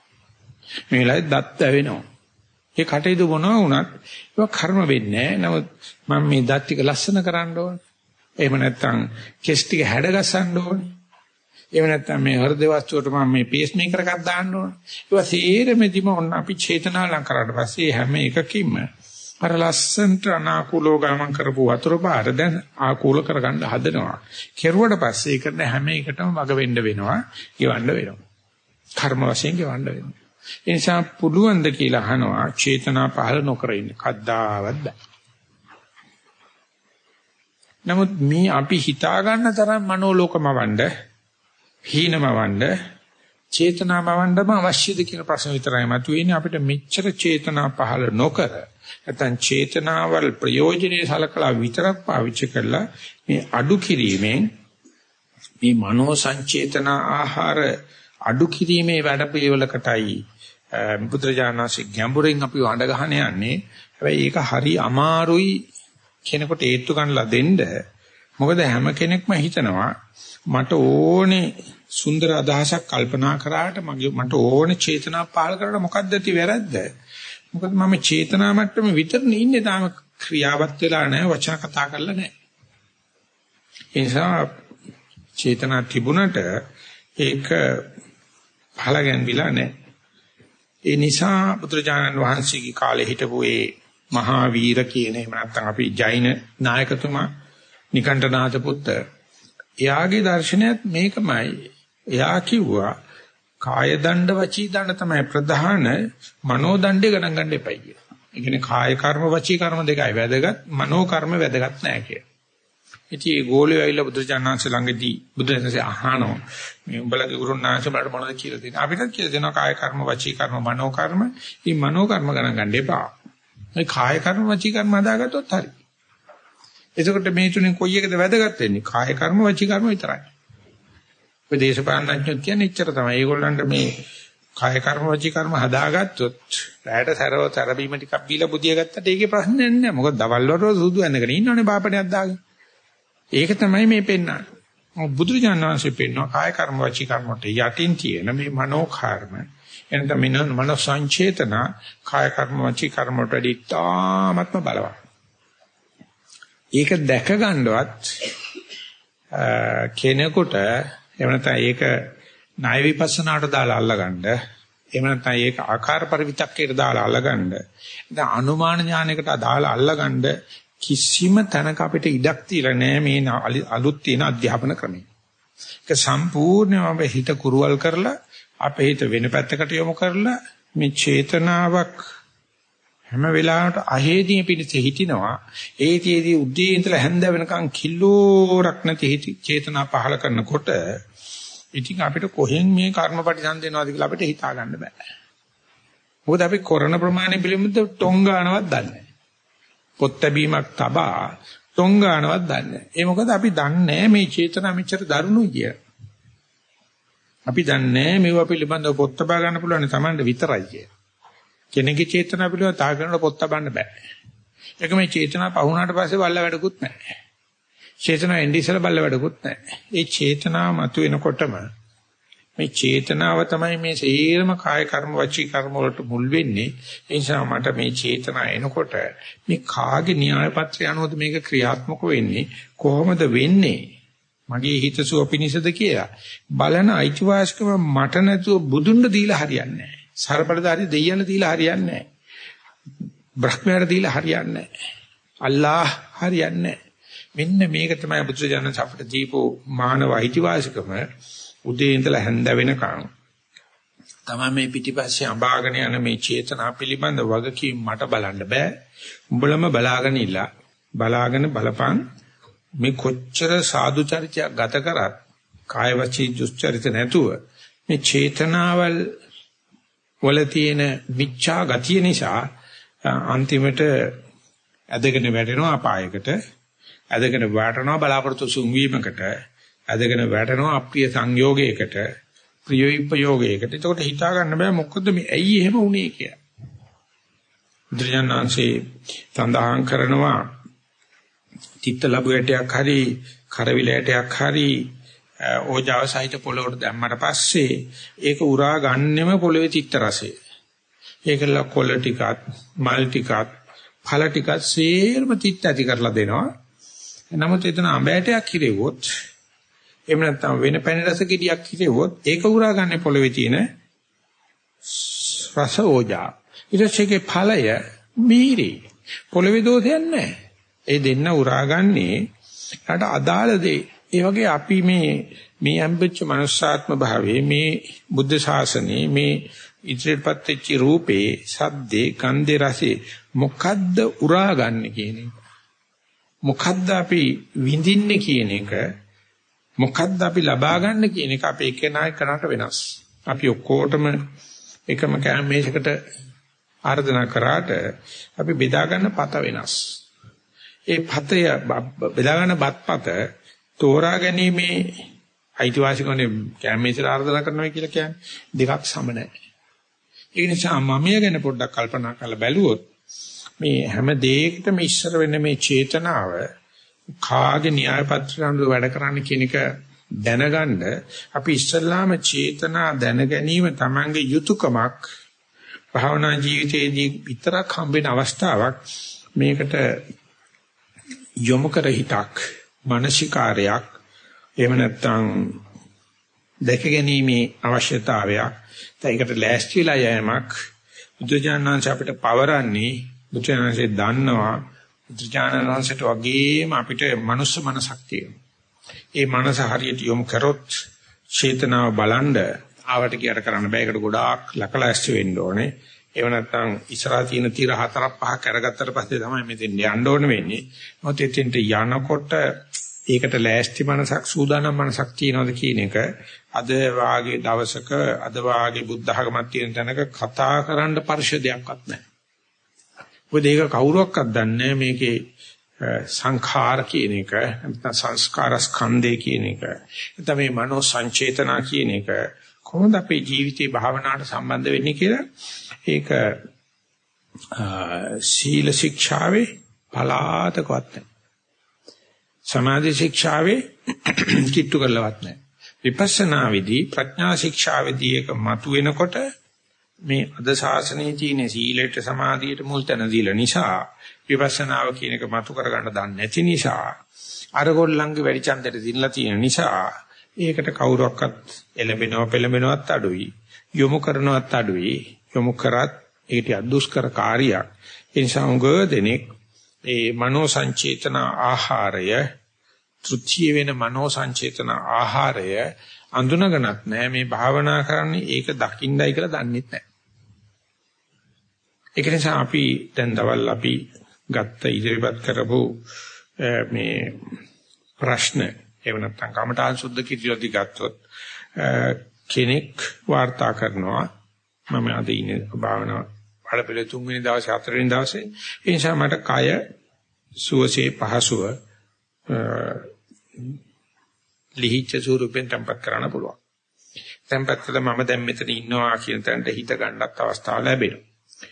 මේ වෙලාවෙත් දත් වැවෙනවා. ඒ කටයුතු මොනවා වුණත් ඒක කර්ම වෙන්නේ නැහැ. නමුත් මම මේ දත් ටික ලස්සන කරන්න ඕනේ. එහෙම නැත්නම් කෙස් ටික හැඩ ගස්සන්න ඕනේ. එහෙම නැත්නම් මේ හෘද වස්තුවට මම මේ පේස් මේකර් එකක් දාන්න ඕනේ. ඒවා සීරෙමෙදිම ඔන්න අපි චේතනා ලං කරාට පස්සේ හැම එකකින්ම අර ලස්සන්ට අනාකූලව ගමන් කරපු වතුර පාර දැන් ආකූල කරගන්න හදනවා. කෙරුවට පස්සේ කරන හැම එකටම වග වෙන්න වෙනවා, ගෙවන්න වෙනවා. කර්ම වශයෙන් ගෙවන්න වෙනවා. ඒ නිසා පුළුවන් ද කියලා අහනවා චේතනා පහල නොකර ඉන්න. කද්දාවත් බෑ. නමුත් මේ අපි හිතා ගන්න තරම් මනෝලෝකම වණ්ඩ හීනම වණ්ඩ චේතනාම වණ්ඩම අවශ්‍යද කියන ප්‍රශ්න විතරයි මතුවෙන්නේ අපිට මෙච්චර චේතනා පහල නොකර නැත්නම් චේතනාවල් ප්‍රයෝජනේ සලකලා විතරක් පාවිච්චි කරලා මේ අඩු කිරීමෙන් මේ මනෝ සංචේතන ආහාර අඩු කිරීමේ වැඩපිළිවෙලකටයි බුදුරජාණන්සේ ගැඹුරින් අපි වඬ ගහන යන්නේ. හැබැයි ඒක හරි අමාරුයි කෙනෙකුට ඒත්තු ගන්නලා දෙන්න. මොකද හැම කෙනෙක්ම හිතනවා මට ඕනේ සුන්දර අදහසක් කල්පනා කරාට මගේ මට ඕනේ චේතනා පහල කරලා මොකද්ද ඇති වැරද්ද? මොකද මම චේතනා මට්ටමේ විතරනේ ඉන්නේ තාම ක්‍රියාවත් වෙලා නැහැ වචන කතා කරලා නැහැ. ඒ නිසා චේතනා තිබුණට ඒක පහලගෙන විලා නැහැ. ඒ නිසා බුදුරජාණන් වහන්සේගේ කාලේ හිටපු ඒ මහා වීර කියන එහෙම නැත්නම් අපි ජෛන නායකතුමා නිකණ්ඨනාථ පුත්ත එයාගේ දර්ශනයත් මේකමයි. එයා කිව්වා කාය දණ්ඩ වචී දණ්ඩ තමයි ප්‍රධාන මනෝ දණ්ඩේ ගණන් ගන්න එපයි කියලා. ඒ කියන්නේ කාය කර්ම වචී කර්ම දෙකයි වැදගත් මනෝ කර්ම වැදගත් නෑ කියලා. ඉතින් ඒ ගෝලෙ ඇවිල්ලා බුදුචානන්සේ ළඟදී බුදුරජාණන්සේ අහනවා. මේ උඹලගේ ගුරුනාංශ බලට මොනවද කියලා දෙන්නේ. අපිටත් කියලා දෙනවා කාය කර්ම වචී කර්ම මනෝ කර්ම. ඉතින් මනෝ කර්ම ගණන් ගන්න එපා. මේ කාය කර්ම වචී කර්ම හදාගත්තොත් හරි. එතකොට මේ තුනේ කොයි එකද වැදගත් වෙන්නේ? කාය කර්ම වචී කර්ම විතරයි. ඔය දේශපාලනඥයෝ කියන්නේ එච්චර තමයි. ඒගොල්ලන්ට මේ කාය කර්ම වචී කර්ම හදාගත්තොත් රැයට සරව තරබීම ටිකක් බීලා බුදිය ගත්තට ඒකේ ප්‍රශ්නයක් නෑ මොකද දවල් වලට සුදු ඇඳගෙන ඉන්නෝනේ බාපණයක් දාගෙන. ඒක තමයි මේ පෙන්වන්නේ. බුදුරජාණන් වහන්සේ පෙන්වනවා කාය කර්ම වචී කර්ම වලට යටින් තියෙන මේ මනෝ කර්ම. එනත මින මනෝ සංචේතන කාය කර්ම වචී කර්ම වලට ඉතාමත්ම බලවත්. ඒක දැක ගන්නවත් කෙනෙකුට එහෙම නැත්නම් ඒක ණය විපස්සනාට දාලා අල්ලගන්න එහෙම නැත්නම් ඒක ආකාර පරිවිතක්කයට දාලා අල්ලගන්න දැන් අනුමාන ඥානයකට දාලා අල්ලගන්න කිසිම තැනක අපිට ඉඩක් තියලා නැහැ මේ අලුත් තියෙන අධ්‍යාපන ක්‍රමය. ඒක සම්පූර්ණයෙන්ම අපේ හිත කුරුවල් කරලා අපේ හිත වෙන පැත්තකට යොමු කරලා මේ චේතනාවක් හැම වෙලාවට අහේදී පිටිසේ හිටිනවා ඒතියේදී උදේ ඉඳලා හැන්ද වෙනකන් කිලෝරක් නැති චේතනා පහල කරනකොට ඉතින් අපිට කොහෙන් මේ කර්මපටිසන් දෙනවද කියලා අපිට හිතා ගන්න බෑ. මොකද අපි කරන ප්‍රමාණය පිළිබඳ ටොංගානවත් දන්නේ නැහැ. පොත් ලැබීමක් තබා ටොංගානවත් දන්නේ නැහැ. ඒ මොකද අපි දන්නේ මේ චේතනා මෙච්චර දරුණුයි කියලා. අපි දන්නේ මේවා පිළිබඳව පොත් තබා ගන්න පුළුවන් තමන්ට විතරයි කිය. කෙනෙකුගේ චේතනා පිළිබඳව තා කරනකොට පොත් තබන්න බෑ. ඒක මේ චේතනා පහුණාට පස්සේ බල්ල වැඩකුත් නැහැ. චේතනාව එන්නේ ඉස්සලා බල්ල වැඩකුත් නැහැ. ඒ චේතනාව මතුවෙනකොටම මේ චේතනාව තමයි මේ සේරම කාය කර්ම වචී කර්ම වලට මුල් වෙන්නේ. ඒ නිසා මට මේ චේතනාව එනකොට මේ කාගේ න්‍යාය පත්‍රය අනුවද මේක ක්‍රියාත්මක වෙන්නේ කොහොමද වෙන්නේ? මගේ හිතසුව පිනිසද කියලා බලන අයිතිවාසිකම මට නැතුව බුදුන්ව දීලා හරියන්නේ නැහැ. සර්බලදාරි දෙයියන් දීලා හරියන්නේ නැහැ. බ්‍රහ්මයාට දීලා හරියන්නේ නැහැ. අල්ලාහ් හරියන්නේ නැහැ. මෙන්න මේක තමයි බුදුරජාණන් අපිට දීපෝ මානව අයිතිවාසිකම උදේ ඉඳලා හැන්ද වෙනකන්. තමයි මේ පිටිපස්සේ අඹාගෙන යන මේ චේතනා පිළිබඳ වගකීම් මට බලන්න බෑ. උඹලම බලාගෙන ඉලා. බලාගෙන බලපන්. මේ කොච්චර සාදු චරිතයක් ගත කරත් කාය වචී දුස්චරිත නැතුව මේ චේතනාවල් වල තියෙන මිච්ඡා ගතිය නිසා අන්තිමට ඇදගෙන වැටෙනවා අපායකට. ඇදගෙන වැටෙනවා බලාපොරොත්තු සුන්වීමකට ඇදගෙන වැටෙනවා අප්‍රිය සංයෝගයකට ප්‍රිය විපයෝගයකට එතකොට හිතා ගන්න බෑ මොකද මේ ඇයි එහෙම වුනේ කියලා බුදුරජාණන්සේ සඳහන් කරනවා තිත්ත ලැබුවටයක් හරි කරවිලටයක් හරි ඕජාව සහිත පොළොවට දැම්මට පස්සේ ඒක උරා ගන්නෙම පොළවේ තිත්ත රසය. ඒකල කොළ ටිකත් මල් ටිකත් ඵල ටිකත් සේරම තිත්ත ඇති කරලා දෙනවා. නමුත් එතන අඹයටයක් කිරෙවොත් එහෙම නැත්නම් වෙන පැණි රස කිඩියක් කිරෙවොත් ඒක උරා ගන්න පොළවේ තියෙන රස ඕජා. ඊට පස්සේ ඵලය මීරි. පොළවේ දෝෂයක් නැහැ. ඒ දෙන්න උරාගන්නේ ඊට අදාළ දේ. ඒ වගේ අපි මේ මේ අම්බෙච්ච මනුස්සාත්ම භාවයේ මේ බුද්ධ ශාසනයේ මේ ඉදිරියටපත් වෙච්ච රූපේ සද්දේ ගන්ධේ රසේ මොකද්ද උරාගන්නේ කියන එක. මොකද්ද අපි විඳින්නේ කියන එක මොකද්ද අපි ලබා ගන්න කියන එක අපේ එකනායි කරාට වෙනස්. අපි ඔක්කොටම එකම කැමේෂකට ආර්දනා කරාට අපි බෙදා ගන්න පත වෙනස්. ඒ පතය බෙදා ගන්න බත්පත තෝරා ගැනීමේ අයිතිවාසිකමනේ කැමේසර ආර්දනා කරනවා කියලා කියන්නේ දෙකක් සම නැහැ. ඒ නිසා මමිය ගැන පොඩ්ඩක් කල්පනා කරලා බැලුවොත් මේ හැම දෙයකටම ඉස්සර වෙන මේ චේතනාව කාගේ න්‍යාය පත්‍රයන්ව වැඩ කරන්න කියන එක දැනගන්න අපි ඉස්සල්ලාම චේතනා දැන ගැනීම තමංගේ යුතුයකමක් භාවනා ජීවිතයේදී විතරක් හම්බෙන අවස්ථාවක්. මේකට යොමු කර හිතක් මානසිකාරයක් එහෙම නැත්නම් දැක ගැනීමේ අවශ්‍යතාවයක්. ඒකට ලෑස්තිලා යෑමක්. බුදුජානනාංශ අපිට පවරන්නේ බුදුජානනාංශය දන්නවා බුදුජානනාංශයට වගේම අපිට මනුස්ස මනසක් තියෙනවා ඒ මනස හරියට යොමු කරොත් චේතනාව බලන්ඩ ආවට කියට කරන්න බෑ ඒකට ගොඩාක් ලකලැස්ති වෙන්න ඕනේ ඒව නැත්නම් ඉස්සරහා තියෙන tira හතරක් පහක් අරගත්තට පස්සේ තමයි මෙතෙන් යන්න ඕන වෙන්නේ. මොකද එතෙන්ට යනකොට ඒකට ලෑස්ති මනසක් සූදානම් මනසක් තියනවාද කියන එක අද වාගේ දවසක අද වාගේ බුද්ධ ධර්මයක් තියෙන තැනක කතා කරන්න පරිශදයක්වත් නැහැ. මොකද ඒක කවුරුවක්වත් දන්නේ මේකේ සංඛාර කියන එක නැත්නම් සංස්කාර ස්කන්ධය කියන එක නැත්නම් මේ මනෝ සංචේතනා කියන එක කොහොමද අපේ ජීවිතේ භාවනාවට සම්බන්ධ වෙන්නේ කියලා ඒක සීල ශික්ෂාවේ පලාතකවත් නැහැ. සමාධි ශික්ෂාවේ කිට්ටු කරලවත් නැහැ. විපස්සනා විදි ප්‍රඥා ශික්ෂාවේදී ඒක මතුවෙනකොට මේ අද ශාසනයේ තියෙන සීලයට සමාධියට මුල් තැන දීලා නිසා විපස්සනාව කියන එක මතු කරගන්න දන්නේ නැති නිසා අරගොල්ලන්ගේ වැඩි ඡන්දයට දිනලා තියෙන නිසා ඒකට කවුරක්වත් එළඹෙනව පෙළඹෙනවත් අඩුයි යොමු කරනවත් අඩුයි. යොමු කරත් ඒකට අදුෂ්කර කාර්යයක් ඒ නිසා උග දෙනෙක් ඒ මනෝ සංචේතන ආහාරය තෘතිය වෙන මනෝ සංචේතන ආහාරය අඳුනගනත් නැහැ මේ භාවනා කරන්නේ ඒක දකින්නයි කියලා දන්නෙත් නැහැ. ඒක නිසා අපි දැන් දවල් අපි ගත්ත ඉදිරිපත් කරපු මේ ප්‍රශ්න එහෙම නැත්නම් කමඨාන් සුද්ධ කිරියොදි ගත්තොත් කෙනෙක් වාර්තා කරනවා. මම අද ඉන්නේ භාවනා වැඩපිළිවෙල තුන්වෙනි දවසේ හතරවෙනි දවසේ. ඒ නිසා මට කය සුවසේ පහසුව ලිහිච්ඡ ස්වරූපෙන් tempat කරන්න පුළුවන්. tempat කළා මම දැන් මෙතන ඉන්නවා කියන තැනට හිත ගන්නත් අවස්ථාව ලැබෙනවා.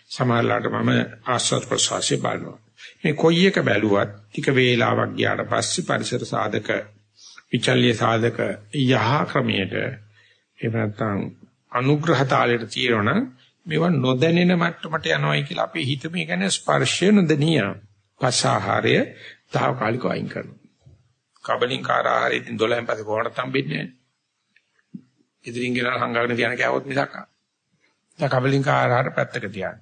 සමහරවිට මම ආස්වාද ප්‍රසවාසය බලනවා. මේ කොයි එක බැලුවත් ටික වේලාවක් ගියාට පස්සේ පරිසර සාධක විචල්්‍ය සාධක යහ ක්‍රමයට එහෙම නැත්නම් අනුග්‍රහ තාලයට తీරවන මේවා නොදැනෙන මට්ටමට යනවායි කියලා අපි හිතමු. ඒ කියන්නේ ස්පර්ශය නොදැනිය. පසාහාරය తాවකාලිකව අයින් කරනවා. කබලින්කාර ආහාරයෙන් 12න් පස්සේ කොහොමද හම්බෙන්නේ නැහැ. ඉදිරින් ගෙනල් හංගගෙන තියන කෑවොත් මිසක්. දැන් කබලින්කාර ආහාර පැත්තක තියන්න.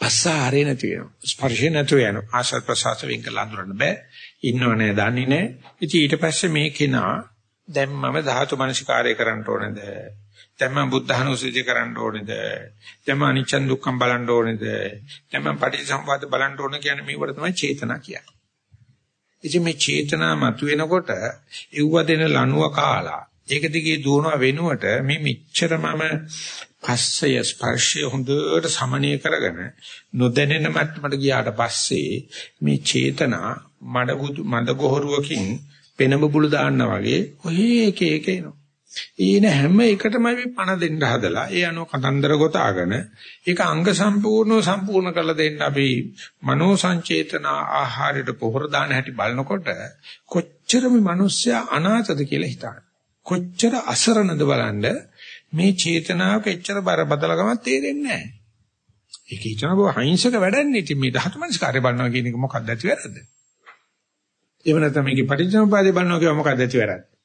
පස්සාරේ නැති වෙනවා. ස්පර්ශේ නැතු වෙනවා. ආසත් ප්‍රසාස වෙන් කළ අඳුරන්න බෑ. ඉන්නව නෑ, දන්නේ නෑ. ඉතින් ඊට පස්සේ මේ කෙනා දැන් මම ධාතු මනසිකාරය කරන්න ඕනේද? දැන් මම බුද්ධහනුසුති කරන්න ඕනේද? දැන් මම අනිච්ච දුක්ඛම් බලන්න ඕනේද? දැන් මම පටිච්චසමුප්පාද බලන්න ඕන කියන්නේ මේවට තමයි චේතනා කියන්නේ. ඉතින් මේ චේතනා මතුවෙනකොට ඉව්ව දෙන ලනුව කාලා ඒක දිගේ දුවනවා වෙනුවට මේ මෙච්චර මම පස්සය ස්පර්ශය හොඳට සමනය කරගෙන නොදැනෙන මට්ටමට ගියාට පස්සේ මේ චේතනා මඩගුතු මඩගොහරුවකින් පෙනබුළු දාන්නා වගේ ඔහේ එක එක එනවා. ඊන හැම එකටම අපි පණ දෙන්න හදලා ඒ අනුව කතන්දර ගොතාගෙන ඒක අංග සම්පූර්ණව සම්පූර්ණ කරලා දෙන්න අපි මනෝ සංචේතන ආහාරයට පොහොර දාන හැටි බලනකොට කොච්චර මේ මිනිස්සයා අනාථද කියලා හිතන්න. කොච්චර අසරණද බලන්න මේ චේතනාවක එච්චර බරපතලකමක් තේරෙන්නේ නැහැ. ඒක හිතනකො අහිංසක වැඩන්නේ ඉතින් මේ ධාතු මනස්කාරය බලනවා කියන එක මොකක්ද ඇති වැරද්ද? එහෙම නැත්නම් මේකේ පටිච්චසමුපාදය බලනවා කියන මොකක්ද ඇති වැරද්ද?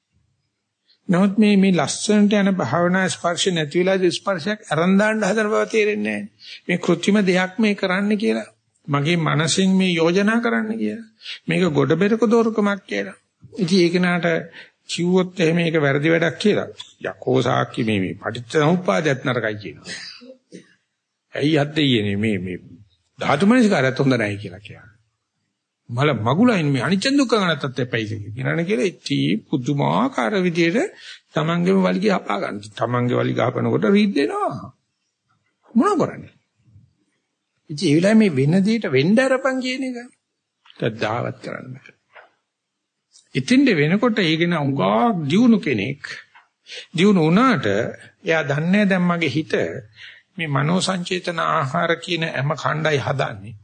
නමුත් මේ මේ ලස්සනට යන භාවනා ස්පර්ශ නැති වෙලාද ස්පර්ශයක් අරන් දාන්න හදන බව තේරෙන්නේ නැහැ. මේ કૃත්‍රිම දෙයක් මේ කරන්න කියලා. මගේ මනසින් මේ යෝජනා කරන්න කියලා. මේක ගොඩ බෙරක දෝරුකමක් කියලා. ඉතින් ඒක නාට කිව්වොත් එහෙම මේක වැරදි වැඩක් කියලා. යකෝ සාක්කි මේ මේ පටිච්චසමුප්පාදයක් නරකයි කියනවා. ඇයි යද්දේ මේ මේ ධාතු මනසිකාරයත් හොඳ නැහැ කියලා කියනවා. මල මගුලයින් මේ අනිච්ච දුක්ඛ ගන්නත් එපයි කියනනේ කියලා ඉති පුදුමාකාර විදියට තමන්ගේම වලිගය හපා ගන්න. තමන්ගේ වලිග හපනකොට රීද්දෙනවා. මොන කරන්නේ? ඉතින් ඒ වෙලාවේ මේ වෙන දෙයට වෙන්න අරපන් කියන එක තද්දාවත් කරන්න බෑ. ඉතින්ද වෙනකොට ඒකන උගා දියුණු කෙනෙක් දියුණු වුණාට එයා දන්නේ දැන් මගේ හිත මේ මනෝ සංචේතන ආහාර කියන හැම khණ්ඩයි හදන්නේ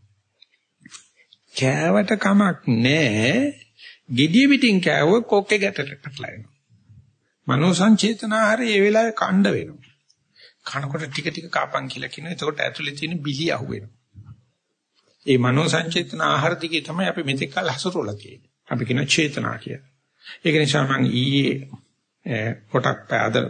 කෑවට කමක් නැහැ. gediy pitin කෑව කොක්කේ ගැටට පැටලා එනවා. මනෝ සංචේතනාහාරය ඒ වෙලාවේ කණ්ඩ වෙනවා. කනකොට ටික ටික කාපන් කියලා කියනවා. එතකොට ඇතුලේ තියෙන බිලි අහුවෙනවා. ඒ මනෝ සංචේතන ආහාර දිගේ තමයි අපි මෙතෙක් කල් හසුරුවලා තියෙන්නේ. අපි කියන චේතනා කියලා. ඒක නිසා මම ඊයේ කොටක්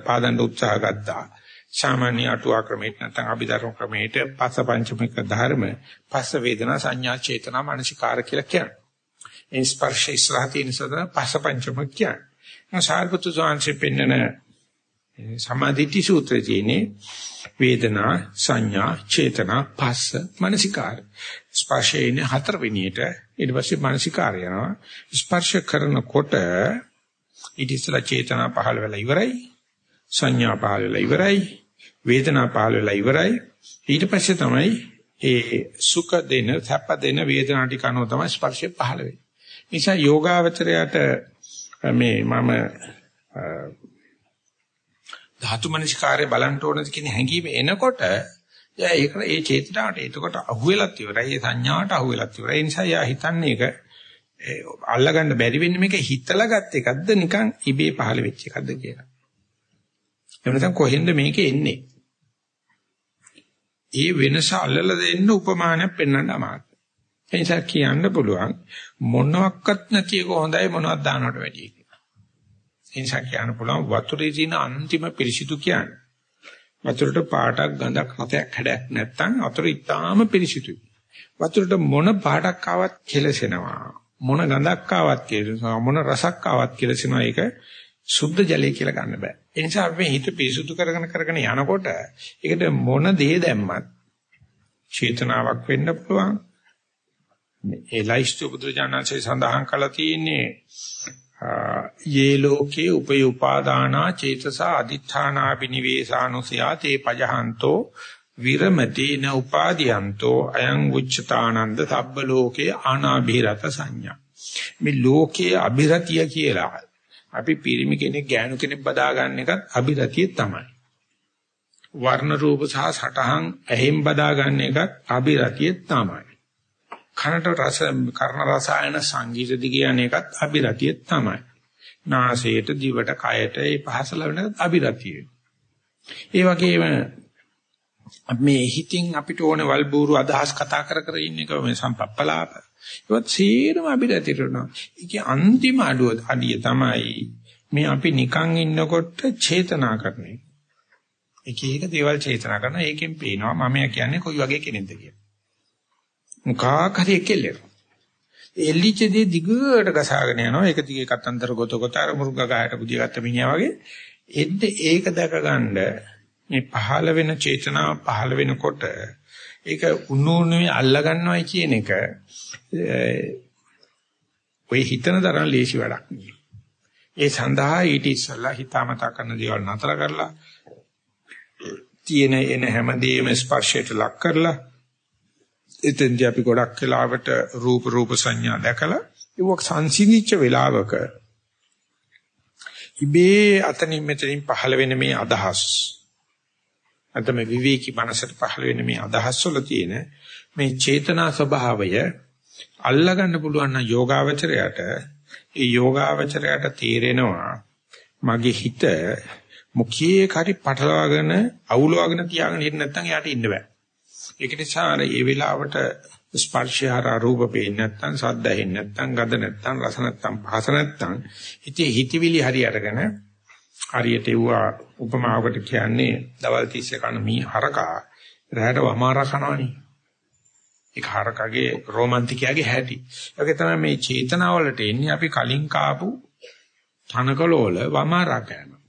පාදන්න උත්සාහ ගත්තා. සාමාන්‍ය අටුවා ක්‍රමයට නැත්නම් අභිධර්ම ක්‍රමයට පස්ස පංචමික ධර්ම පස්ස වේදනා සංඥා චේතනා මානසිකාර කියලා කියනවා. ඒ ස්පර්ශ ඉස්සරහ තියෙන සදා පස්ස පංචමික කියන්නේ. සාරිපුත්තු සාංශේ පෙන්නන සමාධිටි සූත්‍රයේ තියෙන්නේ වේදනා සංඥා චේතනා පස්ස මානසිකාර. ස්පර්ශයේ හතරවෙනියට ඊට පස්සේ මානසිකාරය යනවා. ස්පර්ශ කරනකොට ඊට ඉස්සලා චේතනා පහළ වෙලා ඉවරයි. සංඥා පහළ වෙලා ඉවරයි වේදනා පහළ වෙලා ඉවරයි. ඊට පස්සේ තමයි ඒ සුඛ දෙන සැප දෙන වේදනා ටික අනුව තමයි ස්පර්ශය පහළ වෙන්නේ. නිසා යෝගාවචරයට මේ මම ධාතු මනස්කාරය බලන්න ඕනද කියන හැඟීම එනකොට එයා ඒක ඒ චේතනාවට එතකොට අහුවෙලත් ඉවරයි ඒ සංඥාවට අහුවෙලත් ඉවරයි. ඒ නිසා එයා හිතන්නේ ඒක අල්ලගන්න බැරි වෙන්නේ මේක හිතලා ගත්ත එකක්ද නිකන් ඉබේ පහළ වෙච්ච එකක්ද කියලා. එහෙම නැත්නම් කොහෙන්ද මේක එන්නේ? ඒ වෙනස අල්ලලා දෙන්න උපමානයක් පෙන්වන්න අමාරුයි. ඒ නිසා කියන්න පුළුවන් මොනවත් නැති එක හොඳයි මොනවත් දානවට වැඩිය කියලා. ඒ නිසා කියන්න පුළුවන් වතුරේ තියෙන අන්තිම පිරිසිදු කියන්නේ. වතුරට පාටක් ගඳක් රසයක් හැඩයක් නැත්නම් වතුර ඉතාම පිරිසිදුයි. වතුරට මොන පාටක් ආවත් කෙලසෙනවා. මොන ගඳක් ආවත් කියලා මොන රසක් ආවත් කියලා සිනවා ඒක සුද්ධ ජලය කියලා ගන්න බෑ. ඒ නිසා අපි හිත පිරිසුදු කරගෙන කරගෙන යනකොට ඒකට මොන දේ දැම්මත් චේතනාවක් වෙන්න පුළුවන්. ඒ ලයිස්තු බුදුජානකසේ සඳහන් කළා තියෙන්නේ යේ ලෝකේ උපය උපාදානා චේතසා අදිඨානා බිනිවේසානුසයා තේ පජහන්තෝ විරමතේන උපාදීයන්තෝ අයං උච්චතානන්ද සබ්බ ලෝකේ අනාභිරත සංඥා මේ ලෝකයේ අභිරතිය කියලා අපි පිරිමි කෙනෙක් ගෑනු කෙනෙක් බදා ගන්න එකත් අභිරතිය තමයි. වර්ණ රූප සහ සටහන් ඇහෙන් බදා ගන්න එකත් අභිරතිය තමයි. කනට රස කර්ණ රසායන සංගීත දිගයන එකත් අභිරතිය තමයි. නාසයට දිවට කයට ඒ පහස ලැබෙන එකත් අභිරතිය ඒ වගේම මේ හිතින් අපිට ඕන වල්බూరు අදහස් කතා කර කර ඉන්න එක මේ සම්පප්පලාප. ඒවත් සීරම අපිට උනවා. ඒකේ අන්තිම අඩුව අඩිය තමයි මේ අපි නිකන් ඉන්නකොට චේතනා කරන්නේ. එක එක දේවල් චේතනා කරන ඒකෙන් පේනවා මම කියන්නේ කොයි වගේ කෙනෙක්ද කියලා. මුඛා කරේ කෙල්ලේ. එල්ලිච්චදී දිගට ගසාගෙන යනවා. ඒක දිගේ කතන්දර ගොත ගොත අර මුර්ග ගහයට බුදිය ගත්ත මිනිහා වගේ. එද්ද ඒක දැක ගන්න මේ පහළ වෙන චේතනාව පහළ වෙනකොට ඒක උණුුණුවේ අල්ලා ගන්නවයි කියන එක ඔය හිතන තරම් ලේසි වැඩක් නෙවෙයි. ඒ සඳහා ඊට ඉස්සෙල්ලා හිතාමතා කරන දේවල් නතර කරලා තියෙන එන හැමදේම ස්පර්ශයට ලක් කරලා එතෙන්දී අපි ගොඩක් වෙලාවට රූප රූප සංඥා දැකලා ඒක සංසිඳිච්ච වෙලාවක ඉබේ අතනින් මෙතනින් පහළ වෙන මේ අදහස් නැත්නම් මේ විවේකී මනසට පහළ වෙන මේ අදහස් වල තියෙන මේ චේතනා ස්වභාවය අල්ලා ගන්න පුළුවන් නම් යෝගාවචරයට ඒ යෝගාවචරයට තේරෙනවා මගේ හිත මුඛයේ කාටි පටලවාගෙන අවුලවාගෙන තියාගෙන ඉන්න නැත්නම් එයාට ඉන්න බෑ. ඒක නිසා අර ඒ වෙලාවට ස්පර්ශය හරහා රූප පේන්නේ නැත්නම් සද්ද ඇහෙන්නේ නැත්නම් ගඳ නැත්නම් රස නැත්නම් පහස නැත්නම් හිතේ හිතවිලි හරි අරගෙන හරියට එවුවා උපමාවකට කියන්නේ දවල් 30 කන මී හරකා රැයට වමාරා කනවනේ. ඒක හරකගේ රොමන්ටිකයාගේ හැටි. ඒකේ තමයි මේ චේතනාවලට එන්නේ අපි කලින් කාපු තනකලෝල වමාරා කරනවා.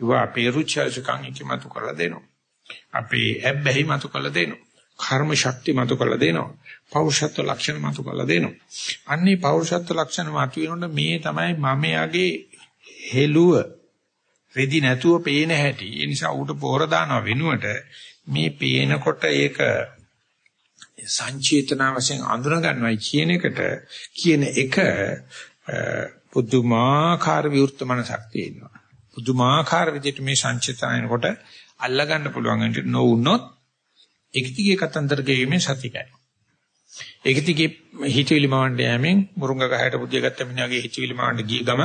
ඒවා අපේ රුචර්ජකම් ඉක්මතු කරලා දෙනවා. අපේ ඇබ්බැහි මතු කරලා දෙනවා. කර්ම ශක්තිය මතු කරලා දෙනවා. පෞරුෂත්ව ලක්ෂණ මතු කරලා දෙනවා. අන්නේ පෞරුෂත්ව ලක්ෂණ මතු වෙනකොට මේ තමයි මම යගේ හෙළුව රෙදි නැතුව පේන හැටි. ඒ නිසා ඌට පොහොර දානවා වෙනුවට මේ පේනකොට ඒක සංචේතන වශයෙන් අඳුන ගන්නවයි කියන එකට කියන එක පුදුමාකාර විවෘත මනසක් තියෙනවා. පුදුමාකාර විදිහට මේ සංචේතනයනකොට අල්ලා ගන්න පුළුවන් වෙන්න නොවුනොත් ඒකතිගේ කතන්දර ගෙවීමේ සතිකයි. ඒකතිගේ හිතවිලි මවන්න යෑමෙන් මුරුංග ගහයට බුදිය ගත්ත මිනිහාගේ හිතවිලි මවන්න ගිය ගම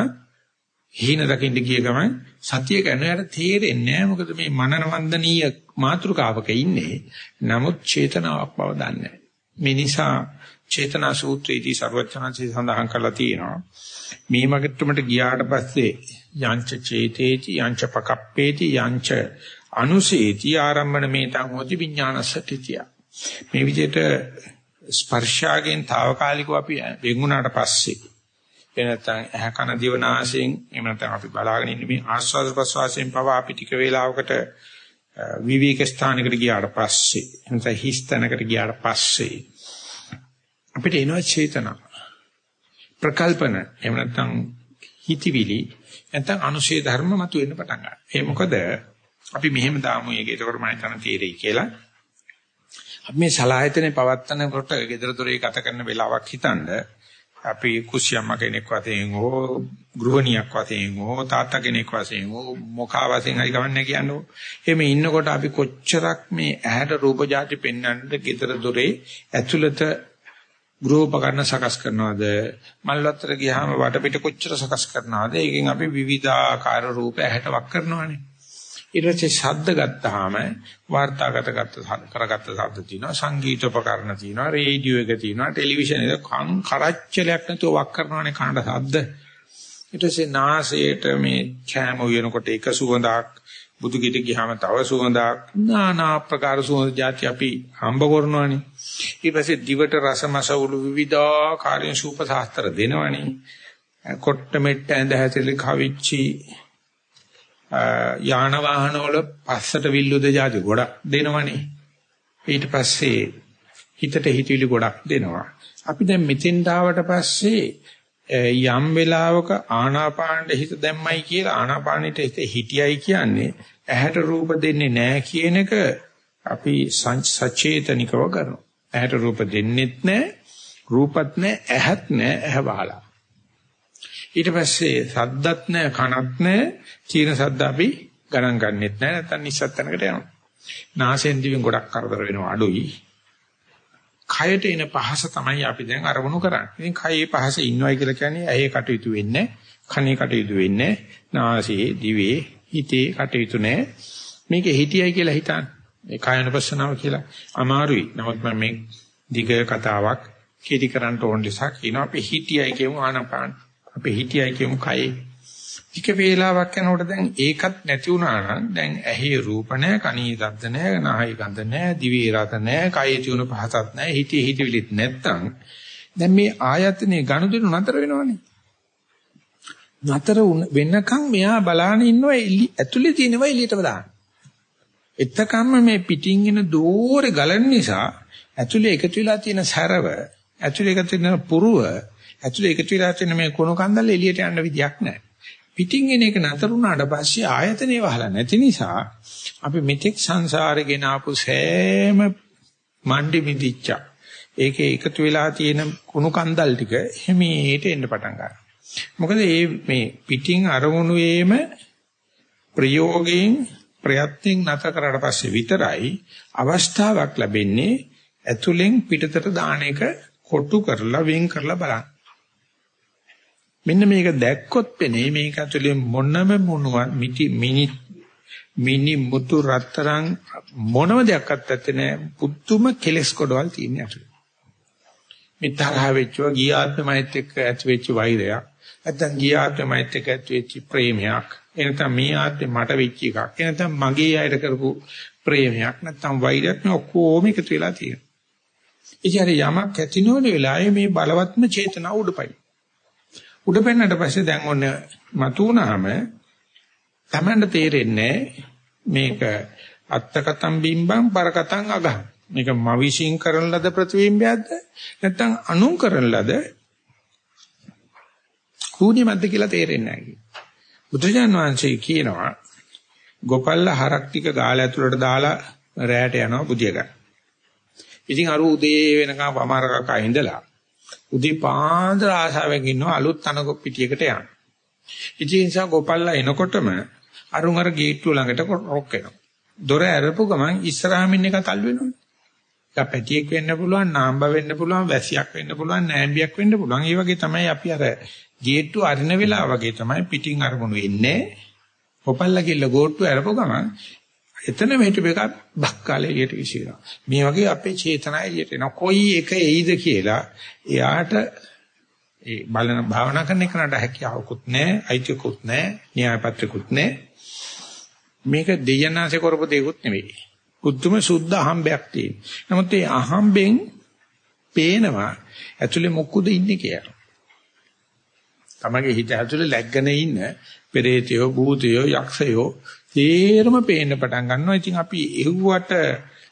හීන දකින්න ගිය ගමන් සතිය කරනවට තේරෙන්නේ නැහැ. මොකද මේ මනනවන්දනීය මාතෘකාවක ඉන්නේ. නමුත් චේතනාවක් බව දන්නේ මේ නිසා චේතනා සූත්‍රයේදී ਸਰවඥාන්සේ සඳහන් කරලා තියෙනවා. මේ මගටමට ගියාට පස්සේ යංච චේතේති යංච පකප්පේති යංච අනුසේති ආරම්භන මේතං හොති විඥානසතිතිය මේ විදිහට ස්පර්ශාගෙන් తాවකාලිකව අපි වෙන්ුණාට පස්සේ එහෙම නැත්නම් ඇහ කන දිව නාසයෙන් එහෙම නැත්නම් අපි බලාගෙන ඉන්න මේ ආස්වාද ප්‍රසවාසයෙන් පවා අපි ටික වේලාවකට විවේක ස්ථානයකට ගියාට පස්සේ එහෙනම් හිස් තැනකට ගියාට පස්සේ අපිට එනවා චේතනා ප්‍රකල්පන එහෙම නැත්නම් හිතවිලි නැත්නම් අනුශේ ධර්ම මතුවෙන්න පටන් ගන්නවා. ඒ මොකද අපි මෙහෙම දාමු ඒක ඒකවල මම හිතන තීරෙයි කියලා. අපි මේ සලායතනේ පවත්තනකොට gedara dore ගත කරන වෙලාවක් හිතනද අපි කුසියම්ම කෙනෙක් වශයෙන් හෝ ගෘහණියක් වශයෙන් හෝ තාත්තා කෙනෙක් වශයෙන් හෝ මොකා වශයෙන් හරි ගමන්නේ කියන්නකො. එහෙම ඉන්නකොට අපි කොච්චරක් මේ ඇහැට රූප જાති පෙන්වන්නද gedara dore ඇතුළත ගෘහෝපකරණ සකස් කරනවද? මල්වත්තර ගියාම වටපිට කොච්චර සකස් කරනවද? ඒකෙන් අපි විවිධාකාර රූප ඇහැට වක් කරනවනේ. ඊට පස්සේ ශබ්ද ගත්තාම වාර්තාගත කරගත්ත ශබ්ද තියෙනවා සංගීත උපකරණ තියෙනවා රේඩියෝ එක තියෙනවා ටෙලිවිෂන් එක කන් කරච්චලයක් නැතුව වක් කරනවානේ කනට ශබ්ද. ඊට පස්සේ නාසයට මේ කැම වෙනකොට එක සුවඳක් බුදු කිට ගියාම තව සුවඳක් নানা ආකාර සුවඳ જાති අපි හම්බ කරනවානේ. ඊට පස්සේ දිවට රස මසවුළු විවිධාකාරයෙන් සූප ශාස්ත්‍ර දෙනවනේ. කොට්ට මෙට්ට ඇඳ හැතිලි කවිච්චි යාන වාහන වල පස්සට විල්ලුද જાති ගොඩක් දෙනවනේ. ඊට පස්සේ හිතට හිතවිලි ගොඩක් දෙනවා. අපි දැන් මෙතෙන් ආවට පස්සේ යම් වෙලාවක ආනාපානෙට හිත දැම්මයි කියලා ආනාපානෙට හිත හිටියයි කියන්නේ ඇහැට රූප දෙන්නේ නැහැ කියන එක අපි සචේතනිකව කරනවා. ඇහැට රූප දෙන්නෙත් නැහැ, රූපත් නැහැ, ඇහත් නැහැ, ඇහ වහලා. ඊට පස්සේ සද්දත් නැහැ, කනත් නැහැ, චීන සද්ද අපි ගණන් ගන්නෙත් නැහැ නැත්නම් නිස්සත්තනකට යනවා. නාසයෙන් දිවෙන් ගොඩක් කරදර වෙනවා අඩුයි. කයට එන පහස තමයි අපි දැන් අරමුණු කරන්නේ. ඉතින් කයේ පහස ඉන්නවයි කියලා කියන්නේ ඇහි කටයුතු වෙන්නේ, කනේ කටයුතු වෙන්නේ, නාසයේ, දිවේ, හිතේ කටයුතු නැහැ. මේක හිතියයි කියලා හිතන්න. මේ කායනුපස්සනාව කියලා අමාරුයි. නමුත් මම මේ දිග කතාවක් කීටි කරන්න ඕන නිසා කියනවා අපි හිතියයි කියමු ආනපාන. අපි හිතියයි කියමු කයේ. ටික වේලාවක් යනකොට දැන් ඒකත් නැති වුණා නම් දැන් ඇහි රූප නැහැ, කනී ශබ්ද නැහැ, නාහයි ගඳ නැහැ, දිවේ රස නැහැ, කයේ තියුණු පහසක් නැහැ, හිතේ හිතවිලිත් නැත්තම් දැන් මේ ආයතනේ ගනුදෙනු නතර වෙනවනේ. නතර වෙනකන් මෙයා බලාන ඉන්නවා ඇතුලේ තියෙනවා එළියටම දාන්න. එතකම්ම මේ පිටින් එන දෝරේ ගලන නිසා ඇතුලේ එකතු වෙලා තියෙන සැරව, ඇතුලේ එකතු වෙන පුරුව, ඇතුලේ එකතු වෙලා තියෙන මේ කුණු කන්දල් එළියට යන්න විදියක් නැහැ. පිටින් එන එක නතර වුණාට පස්සේ ආයතනේ වහලා නැති නිසා අපි මෙතෙක් සංසාරේ ගෙන ආපු සෑම මණ්ඩි මිදිච්ච ඒකේ එකතු වෙලා තියෙන කුණු කන්දල් ටික හිමීට එන්න පටන් ගන්නවා. මොකද මේ මේ පිටින් අරමුණුවේම ප්‍රයෝගයෙන් ප්‍රයත්නෙන් නැත කරලා පස්සේ විතරයි අවස්ථාවක් ලැබෙන්නේ ඇතුලෙන් පිටතට දාන එක කොටු කරලා වෙන් කරලා බලන්න. මෙන්න මේක දැක්කොත් පෙනේ මේක ඇතුලේ මොනම මොනවා මිටි මිනි මිනි මුතු රත්තරන් මොනම දෙයක්වත් ඇත්තේ නැහැ පුදුම කෙලස් කොටවල් තියෙන ඇතුලේ. මේ තරහ වෙච්චව ගියාත්මයිත් එක්ක ඇති වෙච්ච වෛරයක් නැත්නම් ගියාත්මයිත් එක්ක ඇති වෙච්ච ප්‍රේමයක් එනතම් මේ ආත්මේ මට වෙච්ච එකක් එනතම් මගේ අයට කරපු ප්‍රේමයක් නැත්නම් වෛරයක් නේ ඔක්කොම එකතු වෙලා තියෙනවා. ඉතින් යමක් ඇති නොවන වෙලාවේ මේ බලවත්ම චේතනාව උඩපයි. උඩ පෙන්නට පස්සේ දැන් ඔන්න මතුවනහම Tamanට තේරෙන්නේ මේක අත්තකතම් බිම්බම් පරකතම් අගහ. මේක මවිෂින් කරන ලද ප්‍රතිබිම්බයක්ද නැත්නම් අනුන් කරන ලද කූණියක්ද කියලා තේරෙන්නේ නැහැ. බුදුජාන් වහන්සේ කියනවා ගොපල්ල හරක් ටික ගාල ඇතුළට දාලා රැයට යනවා බුදිය ගන්න. ඉතින් අර උදේ වෙනකම් වමාරකක ඉඳලා උදේ පාන්දර ආසාවෙන් ඉන්නවා අලුත් තනකො පිටියකට යන්න. ඉතින් ඒ නිසා ගොපල්ලා එනකොටම අරුන් අර ගේට්ටුව ළඟට රොක් වෙනවා. දොර ඇරපු ගමන් ඉස්සරහම ඉන්න එක තල් වෙනවා. ඒක පැටියෙක් වෙන්න පුළුවන්, නාම්බ වෙන්න පුළුවන්, වැසියක් වෙන්න පුළුවන්, නෑම්බියක් වෙන්න පුළුවන්. ඒ වගේ තමයි අපි අර ගේට්ටුව අරින වෙලාව වගේ තමයි පිටින් අරමුණු වෙන්නේ. ගොපල්ලා කිල්ල ගෝට්ටුව ඇරපු ගමන් එතන මෙහෙට එකක් බක්කාලේ එළියට විසිරෙනවා. මේ වගේ අපේ චේතනා එළියට එනවා. කොයි එක එයිද කියලා එයාට ඒ බලන භාවනා කරන එකට හැකියාවකුත් නැහැ, අයිතියකුත් නැහැ, න්‍යාය පත්‍රකුත් නැහැ. මේක දෙයනාසේ කරපු දෙයක්වත් නෙවෙයි. බුද්ධම සුද්ධ අහම්බයක් තියෙන. නමුත් මේ අහම්බෙන් පේනවා ඇතුලේ මොකුද ඉන්නේ කියලා. තමගේ හිත ඇතුලේ läග්ගන ඉන්න පෙරේතයෝ, භූතයෝ, යක්ෂයෝ තේරම පේන්න පටන් ගන්නවා. ඉතින් අපි එව්වට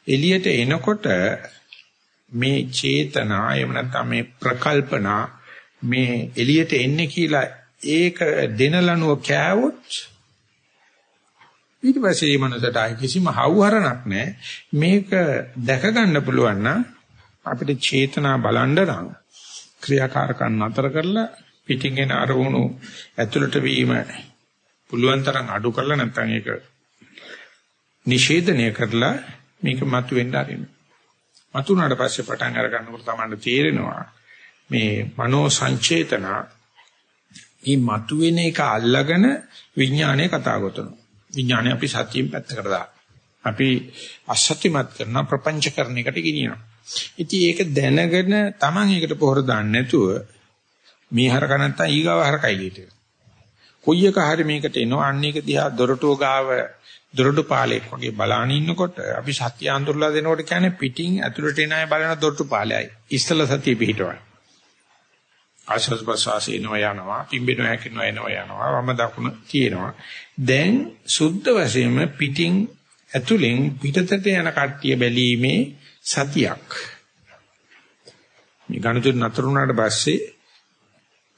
එළියට එනකොට මේ චේතනා එහෙම නැත්නම් මේ ප්‍රකල්පනා මේ එළියට එන්නේ කියලා ඒක දෙන ලනුව කෑවොත් ඊට පස්සේ මේ මනසට ආයි කිසිම හවුහරණක් නැහැ. මේක දැක ගන්න පුළුවන් නම් අපිට චේතනා බලන්න නම් ක්‍රියාකාරකම් නතර කරලා පිටින් එන අරමුණු ඇතුළට වීම පුළුවන් තරම් අඩු කරලා නැත්නම් ඒක නිෂේධනය කරලා මේක මතුවෙන්න ආරින්න. මතුනාට පස්සේ පටන් අර ගන්නකොට තමයි තේරෙනවා මේ මනෝ සංචේතන මේ මතුවෙන එක අල්ලගෙන විඥානය කතා කරනවා. විඥානය අපි සත්‍යයෙන් පැත්තකට දානවා. අපි අසත්‍යමත් කරන ප්‍රපංච කරන එකට ගෙනියනවා. ඉතින් ඒක දැනගෙන Taman ඒකට පොහොර දාන්න නැතුව මේ හරක නැත්තම් ඊගාව හරකයි ලියට. කොයි එක හරි මේකට එනවා අන්න එක දිහා දොරටුව ගාව දොරටු පාලයක් වගේ බලාන ඉන්නකොට අපි සත්‍ය අඳුරලා දෙනකොට කියන්නේ පිටින් ඇතුළට එන අය බලන දොරටු පාලයයි. ඉස්සල සතිය පිහිටවන. ආශස් ප්‍රසවාසී නෝ යනවා, පිම්බෙන හැකිනෝ එනවා යනවා, වම දකුණ තියෙනවා. දැන් සුද්ධ වශයෙන්ම පිටින් ඇතුලෙන් පිටතට යන කට්ටිය බැලීමේ සතියක්. මේ ගණතුන් නතර වුණාට පස්සේ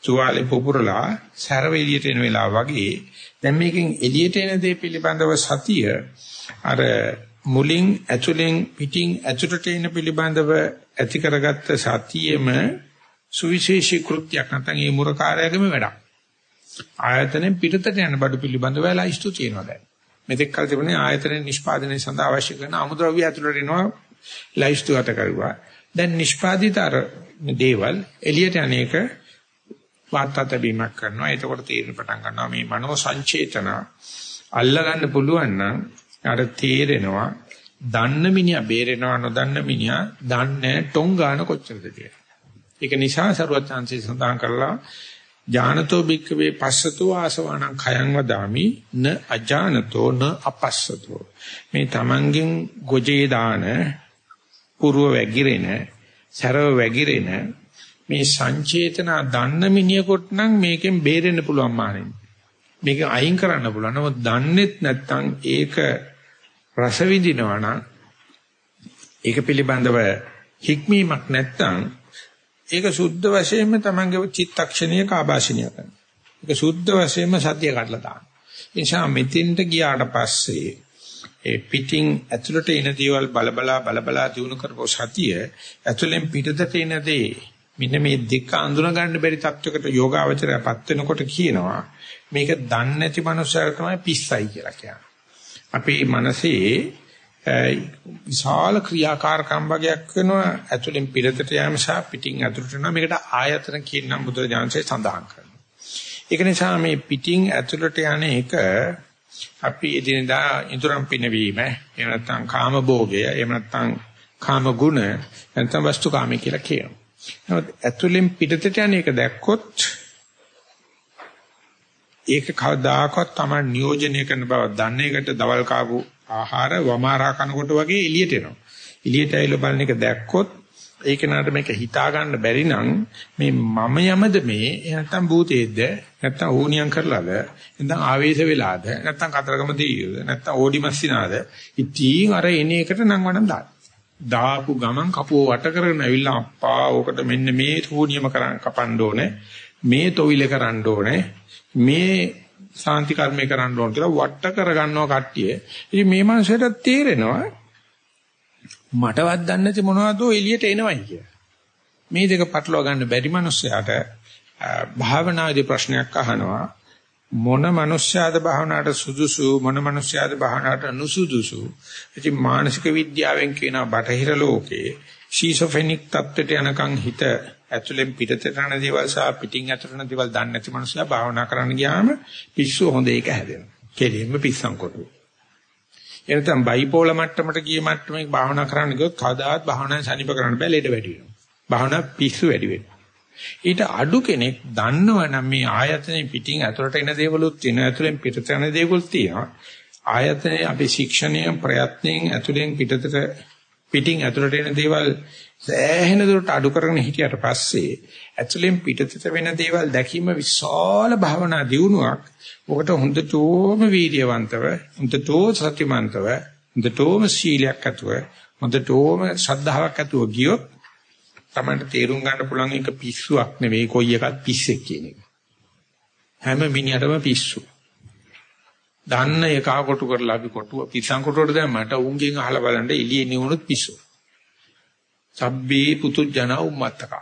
තුවාලේ පුපුරලා සැරව එළියට එන වෙලාව වගේ දැන් මේකෙන් එළියට එන දේ පිළිබඳව සතිය අර මුලින් ඇතුලෙන් පිටින් ඇතුළට එන පිළිබඳව ඇති කරගත්ත සතියෙම සුවිශේෂී කෘත්‍යයක් නැත්නම් ඒ මුරකාරයගම වැඩක්. ආයතනෙන් පිටතට යන බඩු පිළිබඳව ලයිස්තු තියෙනවා දැන්. මෙතෙක් කල තිබුණේ ආයතන නිෂ්පාදනය සඳහා අවශ්‍ය කරන අමුද්‍රව්‍ය ඇතුළට එනවා ලයිස්තු අත කරුවා. දැන් නිෂ්පාදිත අර දේවල් එළියට අනේක වාර්තා තැබීමක් කරනවා. එතකොට තීරණ පටන් ගන්නවා මේ මනෝ සංචේතන අල්ල ගන්න පුළුවන් නම් අර තේරෙනවා දන්න මිනිහා බේරෙනවා නොදන්න මිනිහා දන්නේ ටොං ගන්න කොච්චරද කියලා. ඒක නිසා සරුවත් chance සඳහන් කරලා ඥානතෝ භික්කවේ පස්සතෝ ආසවණං khයං වදාමි න අජානතෝ න අපස්සතෝ මේ තමන්ගෙන් ගොජේ දාන පුරව වැగిරෙන සරව වැగిරෙන මේ සංචේතන දන්න මිනිහෙකුට නම් මේකෙන් බේරෙන්න පුළුවන් මානෙන්. මේක අයින් කරන්න පුළුවන්. නමුත් දන්නෙත් නැත්නම් ඒක රස විඳිනවා නම් ඒක පිළිබඳව හික්මීමක් නැත්නම් ඒක සුද්ධ වශයෙන්ම තමන්ගේ චිත්තක්ෂණීය කාබාසිනිය කරනවා. ඒක සුද්ධ වශයෙන්ම සත්‍ය කඩලා දානවා. ඒ නිසා මෙතෙන්ට ගියාට පස්සේ ඒ පිටින් ඇතුළට එන දේවල් බලබලා බලබලා දිනු කරපෝ සතිය ඇතුළෙන් පිටතට එන දේ මෙන්න මේ දෙක අඳුන ගන්න බැරි තත්වයකට යෝගාවචරයපත් වෙනකොට කියනවා මේක දන්නේ නැති මනුස්සයර තමයි පිස්සයි කියලා කියන්නේ. අපේ මනසේ විශාල ක්‍රියාකාරකම් වගේක් වෙනවා ඇතුලෙන් පිටතට යෑම සහ පිටින් ඇතුලට යනවා මේකට ආයතන කියන නම් බුදුරජාණන්සේ සඳහන් කරනවා. ඒක නිසා මේ පිටින් ඇතුලට යන එක අපි එදිනදා ඉදරම් පිනවීම එහෙම නැත්නම් කාම භෝගය එහෙම නැත්නම් කාම ගුණ නැත්නම් වස්තු කාමී කියලා කියනවා. නමුත් ඇතුලෙන් පිටතට යන එක දැක්කොත් ඒක කවදාකවත් තමයි නියෝජනය කරන බව දන්නේ එකට දවල් කාපු ආහාර වමාරා කනකොට වගේ එළියට එනවා. එළියට ඇවිල්ලා බලන එක දැක්කොත් ඒක නට මේක හිතා ගන්න බැරි නම් මේ මම යමද මේ නැත්තම් භූතේද්ද? නැත්තම් ඕනියම් කරලාද? නැත්තම් ආවේශ වෙලාද? නැත්තම් කතරගම දෙයියද නැත්තම් ඕඩිමස්සිනාද? ඉතින් අර එන එකට නම් වඩන් දාන්න. දාපු ගමන් කපුව වට කරගෙන ඇවිල්ලා අප්පා ඕකට මෙන්න මේ ඕනියම කරන් කපන්න ඕනේ මේ තොවිල කරන්න ඕනේ මේ සාන්ති කර්මය කරන්න ඕන කියලා වට කරගන්නවා කට්ටිය. ඉතින් මේ මනුස්සයට තේරෙනවා මටවත් දන්නේ නැති මොනවද එළියට එනවයි කියලා. මේ දෙක පටලවා ගන්න බැරි මනුස්සයාට භාවනාදී ප්‍රශ්නයක් අහනවා මොන මනුස්සයාද භාවනාවට සුදුසු මොන මනුස්සයාද භාවනාවට නුසුදුසු. ඉතින් මානසික විද්‍යාවෙන් කියනවා බටහිර ලෝකේ ෂීසොෆෙනික් තත්ත්වයට යනකම් හිත ඇතුලෙන් පිටතට යන දේවල් සහ පිටින් ඇතුලට යන දේවල් දන්නේ නැති මනුස්සයා භාවනා කරන්න ගියාම පිස්සු හොඳ එක හැදෙනවා. කෙලින්ම පිස්සන් කොටුව. එනතම් බයිපෝල මට්ටමට ගිය මට්ටමේ භාවනා කරන්න ගියොත් කවදාවත් භාවනා සනිප කරන්න බෑ ලෙඩ වැඩි වෙනවා. භාවනා පිස්සු වැඩි වෙනවා. ඊට අඩු කෙනෙක් දන්නවනම් මේ ආයතනේ පිටින් ඇතුලට එන දේවලුත් තියෙනවා ඇතුලෙන් පිටට යන දේවලුත් තියෙනවා. ආයතනේ අපි ශික්ෂණය ප්‍රයත්නයෙන් ඇතුලෙන් පිටතට පිටින් ඇතුලට එන දේවල් සෑහෙන දුරට අඩු කරගෙන හිටියට පස්සේ ඇතුලෙන් පිටතට වෙන දේවල් දැකීම විශාල භාවනා දියුණුවක්. ඔකට හොඳටම වීර්යවන්තව, හොඳටම සත්‍යමන්තව, හොඳටම සීලයක් ඇතුව, හොඳටම ශ්‍රද්ධාවක් ඇතුව ගියොත් තමයි තේරුම් ගන්න පුළුවන් එක පිස්සුවක් නෙවෙයි කොයි එකක් පිස්සෙක් කියන එක. හැම මිනිහටම පිස්සු. දන්න එක කොටු කරලා අපි කොටුව පිස්සන් කොටුවට දැම්මට උන්ගෙන් අහලා බලන්න එළියේ නිවුනොත් පිස්සු. සබ්බේ පුතුජන උම්මත්තක.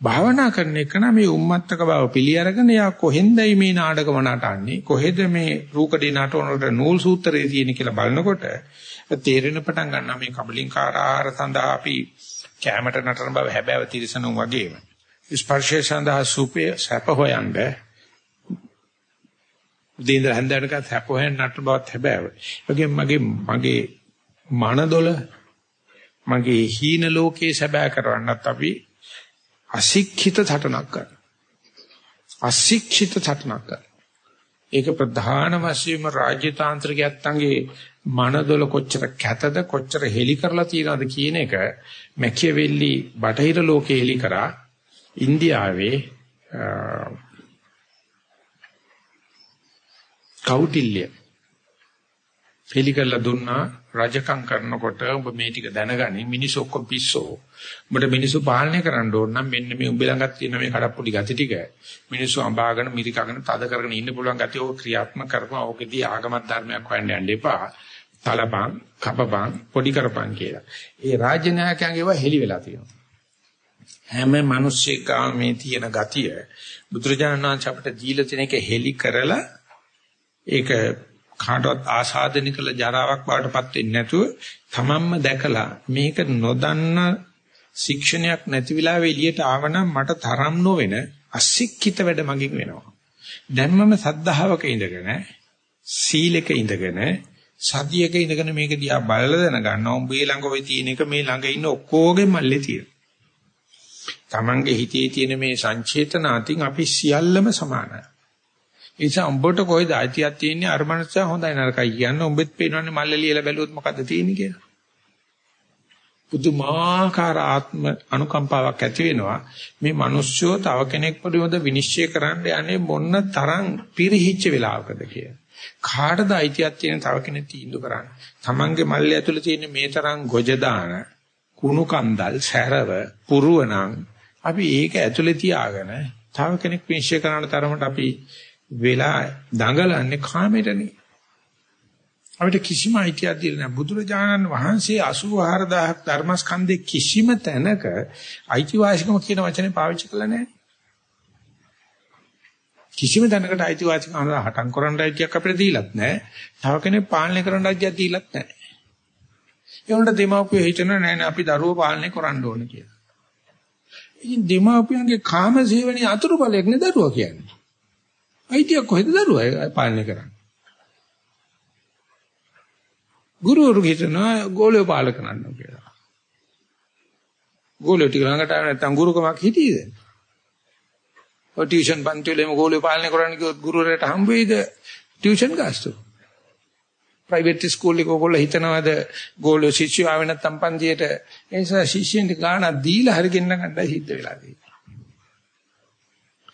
භාවනා කරන එක නම් මේ උම්මත්තක බව පිළි අරගෙන යා කොහෙන්දයි මේ නාටකම නටන්නේ කොහෙද මේ රූකඩේ නටවනකට නූල් සූත්‍රයේ තියෙන කියලා බලනකොට තේරෙන පටන් ගන්නවා මේ කබලින්කාර ආහාර සඳහා අපි කැමට නටන බව හැබෑව තිරසනුන් වගේම ස්පර්ශය සඳහා සුපේ සැප හොයන්නේ උදේ ඉඳලා හැන්දෑවටකත් හැප හොයන්න නටන බවත් හැබෑව. ඒකෙන් මගේ මගේ මනදොල මගේ හීන ලෝකේ සැබෑ කරවන්නත් අපි අශික්ෂිත සටනක් කරනවා. අශික්ෂිත සටනක් කරනවා. ඒක ප්‍රධාන වශයෙන්ම රාජ්‍ය තාන්ත්‍රිකයන්ගේ මනදොල කොච්චර කැතද කොච්චර හෙලි කරලා තියනවද කියන එක මැකියවෙල්ලි බටහිර ලෝකේ හෙලි කරා. ඉන්දියාවේ කෞටිල්‍ය හෙලි කරලා දුන්නා. රජකම් කරනකොට ඔබ මේ ටික දැනගනි මිනිස්සු ඔක්කොම පිස්සෝ. ඔබට මිනිස්සු පාලනය කරන්න ඕන නම් මෙන්න මේ උඹ ළඟත් තියෙන මේ කඩප්පුඩි ගති ටික. මිනිස්සු අඹාගෙන මිරිකගෙන තද කරගෙන ඉන්න පුළුවන් ගති ඕක ක්‍රියාත්මක කරපුවා. ඕකෙදී ආගමත් ධර්මයක් හොයන්න යන්න එපා. තලපං, කපපං, පොඩි කරපං කියලා. ඒ රාජ්‍ය නායකයන්ගේ ඒවා හෙලි වෙලා තියෙනවා. හැම මිනිස්සෙකම මේ තියෙන ගතිය බුදුරජාණන් වහන්සේ අපිට දීලා තියෙන එක හෙලි කරලා ඒක කාටවත් ආසාදනය කළ ජරාවක් බවටපත් වෙන්නේ නැතුව තමන්ම දැකලා මේක නොදන්න ශික්ෂණයක් නැති වෙලාවෙ එළියට ආවනම් මට තරම් නොවන අශික්ෂිත වැඩ මගින් වෙනවා. දැන්මම සද්ධාවක ඉඳගෙන සීලෙක ඉඳගෙන සතියක ඉඳගෙන මේක දිහා බලලා දැනගන්නවා උඹේ ළඟ ඔය තියෙන එක මේ ළඟ ඉන්න ඔක්කොගේ මල්ලේ තියෙනවා. Tamange හිතේ තියෙන මේ සංචේතනාතින් අපි සියල්ලම සමානයි. ඒ නිසා උඹට කොයිද අයිතියක් තියෙන්නේ අර මනුස්සයා හොඳයි නරකයි කියන්නේ උඹෙත් පේනවනේ මල්ල ලියලා බැලුවොත් මොකද්ද තියෙන්නේ කියලා. පුදුමාකාර ආත්ම අනුකම්පාවක් ඇති වෙනවා මේ මිනිස්සුયો තව කෙනෙක් පිළිබඳ විනිශ්චය කරන්න යන්නේ මොන්න තරම් පිරිහිච්ච වෙලාවකද කියලා. කාටද අයිතියක් තියෙන තව කෙනෙක් තීන්දුව කරන්න. Tamange මල්ලේ ඇතුලේ තියෙන මේ තරම් ගොජ දාන කුණු කන්දල් සැරව පුරුවනම් අපි ඒක ඇතුලේ තියාගෙන තව කෙනෙක් විනිශ්චය කරන තරමට අපි වෙලා දඟලන්නේ කාමයටනේ. අපිට කිසිම අයිතියක් දෙන්නේ නැහැ. බුදුරජාණන් වහන්සේ 84000ක් ධර්මස්කන්ධේ කිසිම තැනක අයිතිවාසිකම කියන වචනේ පාවිච්චි කළා නැහැ. කිසිම තැනකට අයිතිවාසිකම හටන් කරන්න අයිතියක් අපිට දීලත් නැහැ. තව කෙනෙක් පාලනය කරන්න අයිතියක් දීලත් නැහැ. ඒ වුණාට දෙමාපියෝ හිතන නෑ නෑ අපි දරුවෝ පාලනය කරන්න ඕනේ කියලා. ඉතින් දෙමාපියන්ගේ කාම සේවනයේ අතුරු බලයක් නේ දරුවා කියන්නේ. අයිතිය කොහෙද දරුවා පාලනය කරන්නේ? ගුරුවරු හිතනවා ගෝලිය පාලක කරන්න කියලා. ගෝලිය ටික ළඟට ආව නැත්නම් ගුරුකමක් හිටියේද? ඔය ටියුෂන් පන්ති වලම ගෝලිය පාලනය කරන්න කිව්වොත් ගුරුවරයාට හම්බ වෙයිද ටියුෂන් ගාස්තු? ප්‍රයිවට් ස්කූල් එක ඔයගොල්ලෝ හිතනවාද ගෝලිය ශිෂ්‍යයෝ ආවෙ නැත්නම් පන්තියට ඒ නිසා ශිෂ්‍යයන්ට ගාණක් දීලා හරි ගෙන්න ගන්නයි සිද්ධ වෙලා තියෙන්නේ.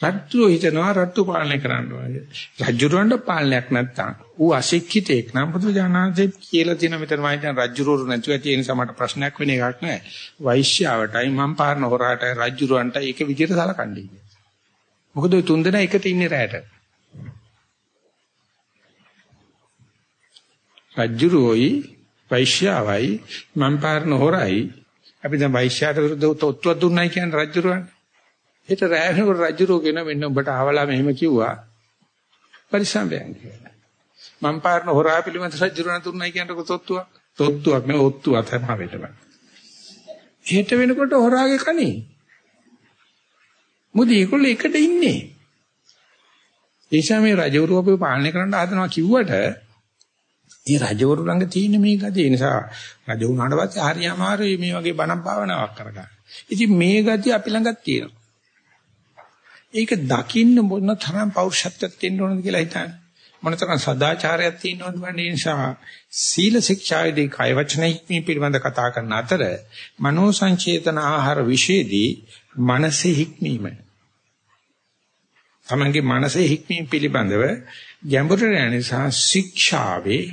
රජ්ජුව හිතනවා රට්ටු පාලනය කරන්න ඕනේ. රජ්ජුරවන්ට පාලනයක් නැත්තම් ඌ අශික්ෂිතෙක් නම් බුදුජානනාංශේ කියලා තියෙන මෙතන මම හිතන රජ්ජුරවරු නැතුව ඇති ඒ නිසා මට ප්‍රශ්නයක් වෙන එකක් නෑ. වෛශ්‍යාවටයි මම පාරන හොරාටයි රජ්ජුරවන්ට ඒක විදිහට සලකන්නේ. මොකද ඔය තුන්දෙනා එකට ඉන්නේ රැයට. රජ්ජුරෝයි වෛශ්‍යාවයි මම පාරන හොරයි අපි දැන් වෛශ්‍යාට විරුද්ධව තොත්තුවක් දුන්නයි කියන්නේ රජ්ජුරවන්ට. හෙට රෑ වෙනකොට රජුරෝ කියන මෙන්න උඹට ආවලා මෙහෙම කිව්වා. පරිසම්බයන් කියලා. මම පාරන හොරා පිළිමත රජුරණ තුන්නයි කියනකොට තොත්තුවක්. තොත්තුවක් නෙවෙයි ඔත්තුවක් තමයි වෙටම. හෙට වෙනකොට හොරාගේ කණේ. මොකද ඒගොල්ලෝ එකට ඉන්නේ. ඒෂා මේ රජවරු අපේ පාලනය කරන්න හදනවා කිව්වට ඒ රජවරු ළඟ තියෙන මේ ගතිය. ඒ නිසා රජ වුණාට පස්සේ හරි අමාරුයි මේ වගේ බණ භාවනාවක් කරගන්න. ඉතින් මේ ගතිය අපි ළඟත් තියෙනවා. ඒක දකින්න මොන තරම් පෞරුෂත්වයක් තියෙන්න ඕනද කියලා හිතන්න. මොන තරම් සදාචාරයක් තියෙන්න ඕනද වන්නේ නිසා සීල ශික්ෂාවේදී කය වචන හික්මී පිළිබඳ කතා කරන අතර මනෝ සංචේතන ආහාර විශේෂදී මනසේ හික්මීම. තමන්ගේ මනසේ හික්මීම පිළිබඳව ගැඹුරට යන නිසා ශික්ෂාවේ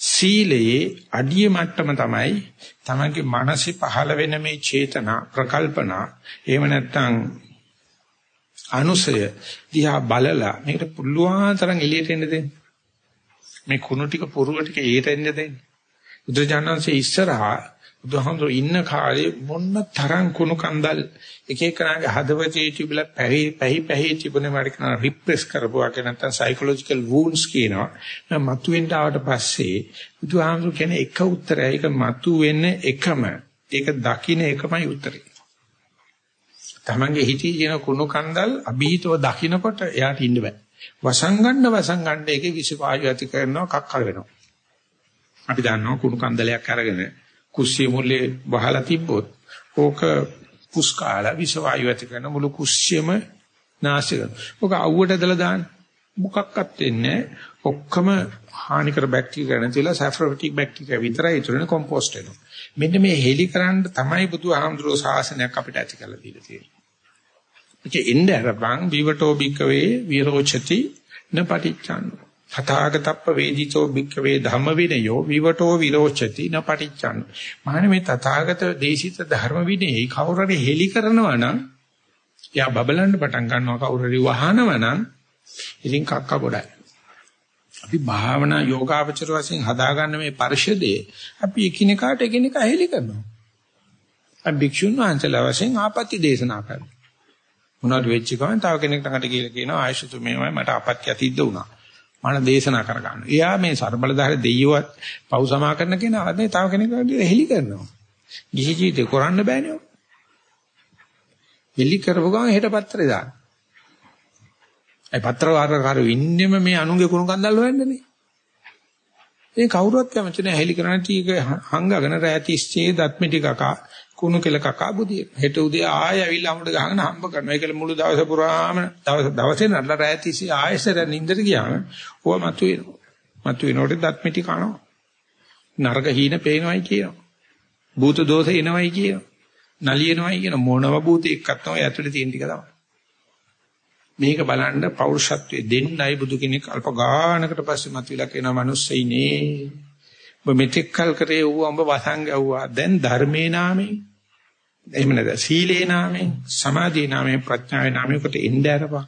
සීලයේ අඩිය මට්ටම තමයි තමන්ගේ මනසේ පහළ වෙන මේ චේතනා ප්‍රකල්පනා එහෙම නැත්නම් අනුසය දිහා බලලා මේකට පුළුවන් තරම් එළියට එන්න දෙන්න. මේ කුණු ටික පුරුව ටික එළියට එන්න දෙන්න. බුදුජානන්සේ ඉස්සරහා බුදුහාමුදුරු ඉන්න කාලේ මොන්න තරම් කුණු කන්දල් එක එකනාගේ හදවතේ තිබිලා පැහි පැහි පැහි තිබුණේ මට කරන රිප්‍රෙස් කරපුවා කියන නැත්නම් සයිකොලොජිකල් වුන්ඩ්ස් කියනවා. මම මතුවෙන්න ආවට පස්සේ බුදුහාමුදුරු කියන්නේ එක උත්තරය. ඒක මතුවෙන්නේ එකම. ඒක දකින්න එකමයි උත්තරේ. Tamange හිතේ තියෙන කුණු කන්දල් අභීතව දකින්නකොට එයාට ඉන්න බෑ. වසංගන්න වසංගන්න ඒකේ විසපායු ඇති කරනවා කක්කල් වෙනවා. අපි දන්නවා කුණු කන්දලයක් අරගෙන කුස්සිය මුල්ලේ වහලා තිබ්බොත් ඕක පුස්කාලා විසවායු ඇති කරන මුළු කුස්සියම නාශ කරනවා. ඕක අවුවට ඇදලා දාන්න. මොකක්වත් වෙන්නේ ඔක්කොම හානිකර බැක්ටීරියා නැතිලා සැෆ්‍රොටික් බැක්ටීරියා විතරයි ඉතුරුනේ කොම්පෝස්ට් වෙනවා. මෙන්න මේ හෙලි කරන්න තමයි බුදුහාමුදුරෝ ශාසනයක් අපිට ඇති කරලා දීලා තියෙන්නේ. ඒකේ ඉන්න අරබං විවටෝ බික්කවේ විරෝචති නපටිච්චන්. තථාගතප්ප වේදිතෝ බික්කවේ ධම්ම විනයෝ විවටෝ විරෝචති නපටිච්චන්. මහණෙනි මේ තථාගත දේශිත ධර්ම විනයයි කවුරුරි හෙලි කරනවා නම් එයා බබලන්න පටන් ගන්නවා කවුරුරි වහනවා නම් ඉතින් කක්ක ගොඩයි. අපි භාවනා යෝගාවචර වශයෙන් හදාගන්න මේ පරිශදේ අපි එකිනෙකාට එකිනෙකා හෙලි කරනවා. අපි භික්ෂුන් වහන්සේලා වශයෙන් ආපත්‍ය දේශනා කරනවා. මොනවද වෙච්ච ගමන් තව කෙනෙක් ළඟට ගිහලා කියනවා ආයශතු මේවයි මට අපත්‍ය සිද්ධ වුණා. මම දේශනා කර ගන්නවා. එයා මේ ਸਰබලධාර දෙයියවත් පව් සමා කරන කෙනා අනේ තව කෙනෙකුට හෙලි කරනවා. ගිහි ජීවිතේ කරන්න බෑනේ. හෙලි කරපුව ගමන් හෙට පත්‍රේ දාන්න. ඒ පත්‍ර වාරකාරයෝ ඉන්නෙම මේ අනුන්ගේ කුණු කන්දල් හොයන්නනේ. ඒ කවුරුවත් කැමති නැහැ හෙලි කරන්න ටීක හංගගෙන රෑ 30 දත් මිටි කකා කුණු කෙල කකා බුදිය. හෙට උදේ ආය ඇවිල්ලා අමුඩ ගහගෙන හම්බ කරනවා. ඒකල මුළු දවස පුරාම දවස් දවසේ නඩලා රෑ 30 ආයෙසර නින්දට ගියාම ඕව මතුවෙනවා. මතුවෙනකොට දත් මිටි කනවා. නරක හීන පේනවයි කියනවා. භූත දෝෂ එනවයි කියනවා. නලියනවයි කියන මොනම භූත එක්කත් තමයි ඇතුලේ තියෙන ටික තමයි. මේක බලන්න පෞරුෂත්වයේ දෙන්නයි බුදු කෙනෙක් අල්ප ගානකට පස්සේ මතුවලා කියන මිනිස්සෙයිනේ. ඔබ මෙතෙක් කල් කරේ ඌ ඔබ වසංග ඇව්වා. දැන් ධර්මේ නාමේ එහෙම නැද? සීලේ නාමයෙන් සමාධියේ නාමයෙන් ප්‍රඥාවේ නාමයකට එන්න ආරපා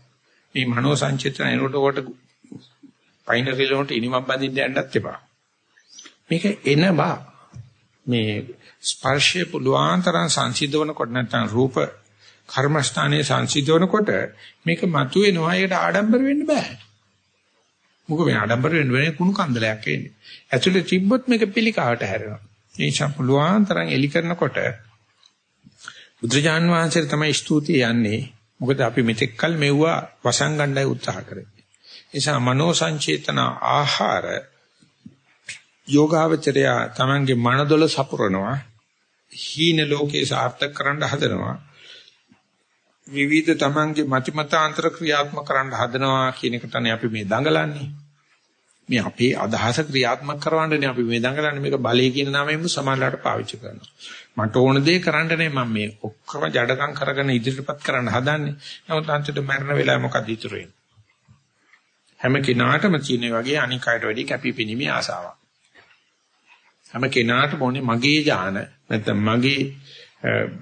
මේ මනෝ සංචිතන එනකොට කොට පයින්රිල වලට ඉනිමක් බඳින්න යන්නත් එපා. මේක එන බා මේ ස්පර්ශය පුළුවන් තරම් සංසිද්ධවන කොට නැත්නම් රූප කර්මස්ථානයේ සංසිද්ධවනකොට මේක මතුවෙනවා. ඒකට ආඩම්බර වෙන්න බෑ. මොකද මේ ආඩම්බර වෙන්න වෙන්නේ කුණු කන්දලයක් එන්නේ. ඇතුලේ තිබ්බොත් මේක පිළිකාවට හැරෙනවා. ඒ නිසා පුළුවන් තරම් එලි කරනකොට බුදුජාන් වහන්සේ තමයි ස්තුතිය යන්නේ. මොකද අපි මෙතෙක් කල මෙව්වා වසංගණ්ඩයි උත්සාහ කරේ. නිසා මනෝ සංචේතන ආහාර යෝගාවචරය තමන්ගේ මනදොල සපුරනවා. හීන ලෝකේ සාර්ථක කරන්න හදනවා. විවිධ තමන්ගේ මතිමතාන්තර ක්‍රියාත්මක කරන්න හදනවා කියන එක තමයි අපි මේ දඟලන්නේ. මේ අපේ අදහස ක්‍රියාත්මක කරවන්නනේ අපි මේ දඟලන්නේ මේක බලය කියන නමෙන්ම සමාජලට පාවිච්චි කරනවා. මට ඕන දේ කරන්න නේ මම මේ ඔක්කොම ජඩකම් කරගෙන ඉදිරියටපත් කරන්න හදන්නේ. නමුත් අන්තිමට මරණ වෙලාව මොකද ඉතුරු වෙන්නේ? හැම කෙනාටම තියෙන වගේ අනික් අයට වැඩි කැපිපෙනීමේ ආසාවක්. හැම කෙනාටම ඕනේ මගේ ඥාන නැත්නම් මගේ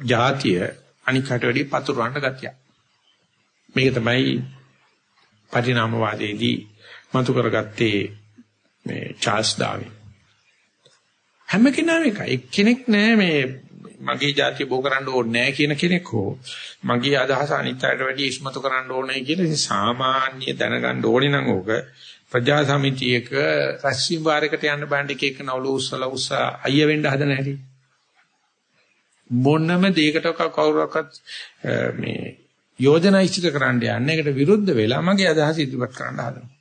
જાතිය අනික් අයට වැඩි පතුරවන්න ගතිය. මේක තමයි පරිණාමවාදයේදී මතු කරගත්තේ මේ චාල්ස් ඩාවින්. හැම කෙනාම එකයි. එක්කෙනෙක් නෑ මේ මගේ જાතිය බෝ කරන්න ඕනේ නෑ කියන කෙනෙක් හෝ මගේ අදහස අනිත් අයට වැඩිය ඉස්මතු කරන්න ඕනේ කියලා සාමාන්‍ය දැනගන්න ඕනේ නම් ඕක ප්‍රජා සමිතියක රැස්වීම වාරයකට යන්න බෑන්ඩ් එක එක නවල උස්සලා උස්සා අයිය වෙන්න හදන හැටි මොනම දෙයකට කවුරක්වත් මේ යෝජනා ඉදිරි කරන්න යන්නේ ඒකට විරුද්ධ වෙලා මගේ අදහස ඉදිරිපත් කරන්න හදනවා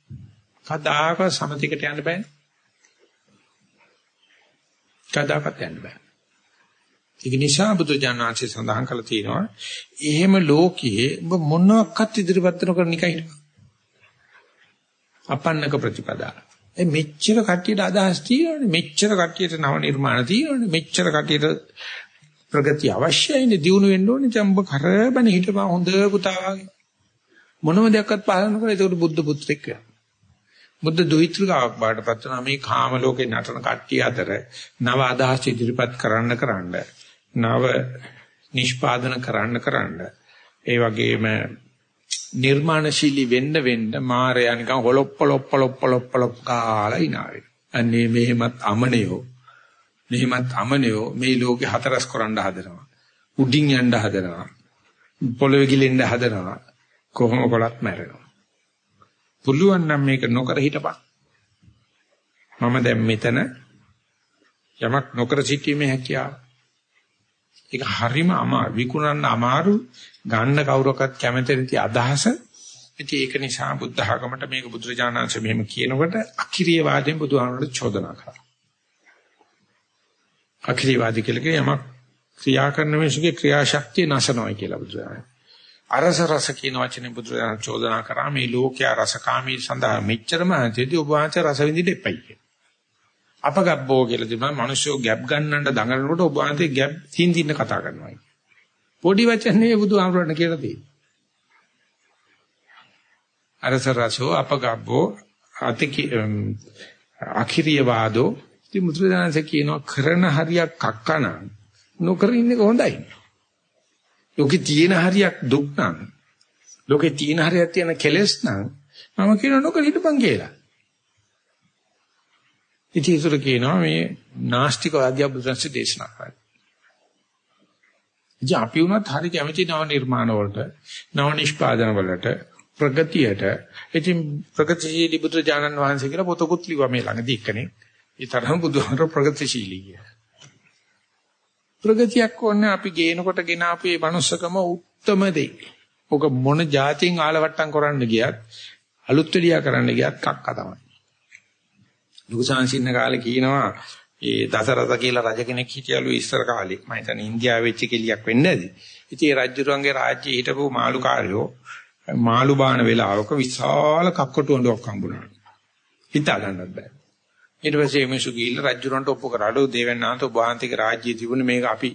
කදාක සමතිකට යන්න බෑනේ. කදාකත් යන්න බෑ. ඒක නිසා බුදුජානනාංශය සඳහන් කළා තියෙනවා එහෙම ලෝකයේ ඔබ මොනවාක්වත් ඉදිරිපත් නොකර නිකන් හිටපන්. අපන්නක ප්‍රතිපදා. ඒ මෙච්චර කට්ටියට අදහස් තියෙනවනේ මෙච්චර කට්ටියට නව නිර්මාණ තියෙනවනේ මෙච්චර කට්ටියට ප්‍රගතිය අවශ්‍යයිනේ දිනු වෙන්න ඕනේ ජම්බ කරබන හිටපන් හොඳ පුතා වගේ මොනම දෙයක්වත් පාලන කරලා ඒක බුද්ධ පුත්‍රෙක් වෙනවා බුද්ධ දොයිත්‍රිකාවක් බාටපත් වෙනා මේ කාම ලෝකේ නටන කට්ටිය අතර නව අදහස් ඉදිරිපත් කරන්න කරන්න නව නිෂ්පාදන කරන්න කරන්න ඒ වගේම නිර්මාණශීලී වෙන්න වෙන්න මායя නිකන් හොලොප්පලොප්පලොප්පලොප්පලොප් කාලා ඉනාවේ. අනේ මෙහෙමත් අමනියෝ. මෙහෙමත් අමනියෝ මේ ලෝකේ හතරස් කරන්න හදනවා. උඩින් යන්න හදනවා. පොළවේ ගිලෙන්න හදනවා. කොහොම කොලත් මැරෙනවා. පුළුවන් නම් මේක නොකර හිටපන්. මම දැන් මෙතන යමක් නොකර සිටීමේ හැකියාව. ඒක හරිම අමාරු විකුණන්න අමාරු ගන්න කවුරක්වත් කැමති නැති අදහස. ඉතින් ඒක නිසා බුද්ධ ආගමට මේක බුදුරජාණන්සේ මෙහෙම කියනකොට අකිරිය වාදයෙන් බුදුහාමුදුරුවෝ චෝදනා කරා. අකිරිය වාදී කියලා කිය යමක් ක්‍රියා කරන මිනිසුගේ ක්‍රියාශක්තිය නැසනවා කියලා බුදුරජාණන්. අරස රස කියන වචනේ බුදුරජාණන් චෝදනා කරා මේ ලෝකයා රසකාමී සඳහා මෙච්චරම හිතේදී ඔබ වහන්සේ රස විඳින්න එපයි කියලා. අපගබ්බෝ කියලා දෙනවා මිනිස්සු ගැප් ගන්නට දඟලනකොට ඔබ වහන්සේ ගැප් තින්දින්න කතා කරනවා. පොඩි වචනේ බුදුහාමුදුරණ කියලා තියෙනවා. අරස රසෝ අපගබ්බෝ අතිකි අකිරිය වාදෝ ඉතින් මුද්‍රදානසේ කියනවා කරන හරියක් කක්කන නොකර ඉන්නේ හොඳයි. ලෝකේ තියෙන හරියක් දුක් නම් ලෝකේ තියෙන හරියක් තියෙන කෙලෙස් නම් මම කියන නොකර හිටපන් කියලා. ඉතින් ඒසුර කියනවා මේ නාස්තික වාදියා බුදුන්සේ දේශනා කරා. ඉතින් අපි උනත් හරි කැමති නව නිර්මාණ වලට නව නිෂ්පාදන වලට ප්‍රගතියට ඉතින් ප්‍රගතිශීලී බුදු දානන් වහන්සේ කියලා පොතකුත් ලිව්වා මේ ළඟදී එක්කනේ. ඒ තරම් බුදුහාමර ප්‍රගතිශීලී කිය. ප්‍රගතියක් ඕනේ අපි ගේනකොට ගෙන අපේ මනුස්සකම උත්තරම දෙයි. ඔක මොන જાතියෙන් ආලවට්ටම් කරන්න ගියත් අලුත් වෙලියා කරන්න ගියත් කක්ක තමයි. ලුකුසාංශින්න කාලේ කියනවා ඒ දසරත කියලා රජ කෙනෙක් හිටියලු ඉස්සර කාලේ මම හිතන්නේ ඉන්දියාවේ වෙච්ච කෙලියක් වෙන්නේ නැති. ඉතින් ඒ රජුරුවන්ගේ රාජ්‍යයේ හිටපු මාළු කාර්යෝ මාළු බාන වෙලාවක විශාල කක්කොටු අඬක් හම්බුණා. හිතා ගන්නත් බෑ. ඊට පස්සේ මිනිස්සු ගිහිල්ලා රජුරන්ට ඔප්පු කරාලු දේවන්නාන්ත ඔබ වහන්සේගේ රාජ්‍යය තිබුණේ මේක අපි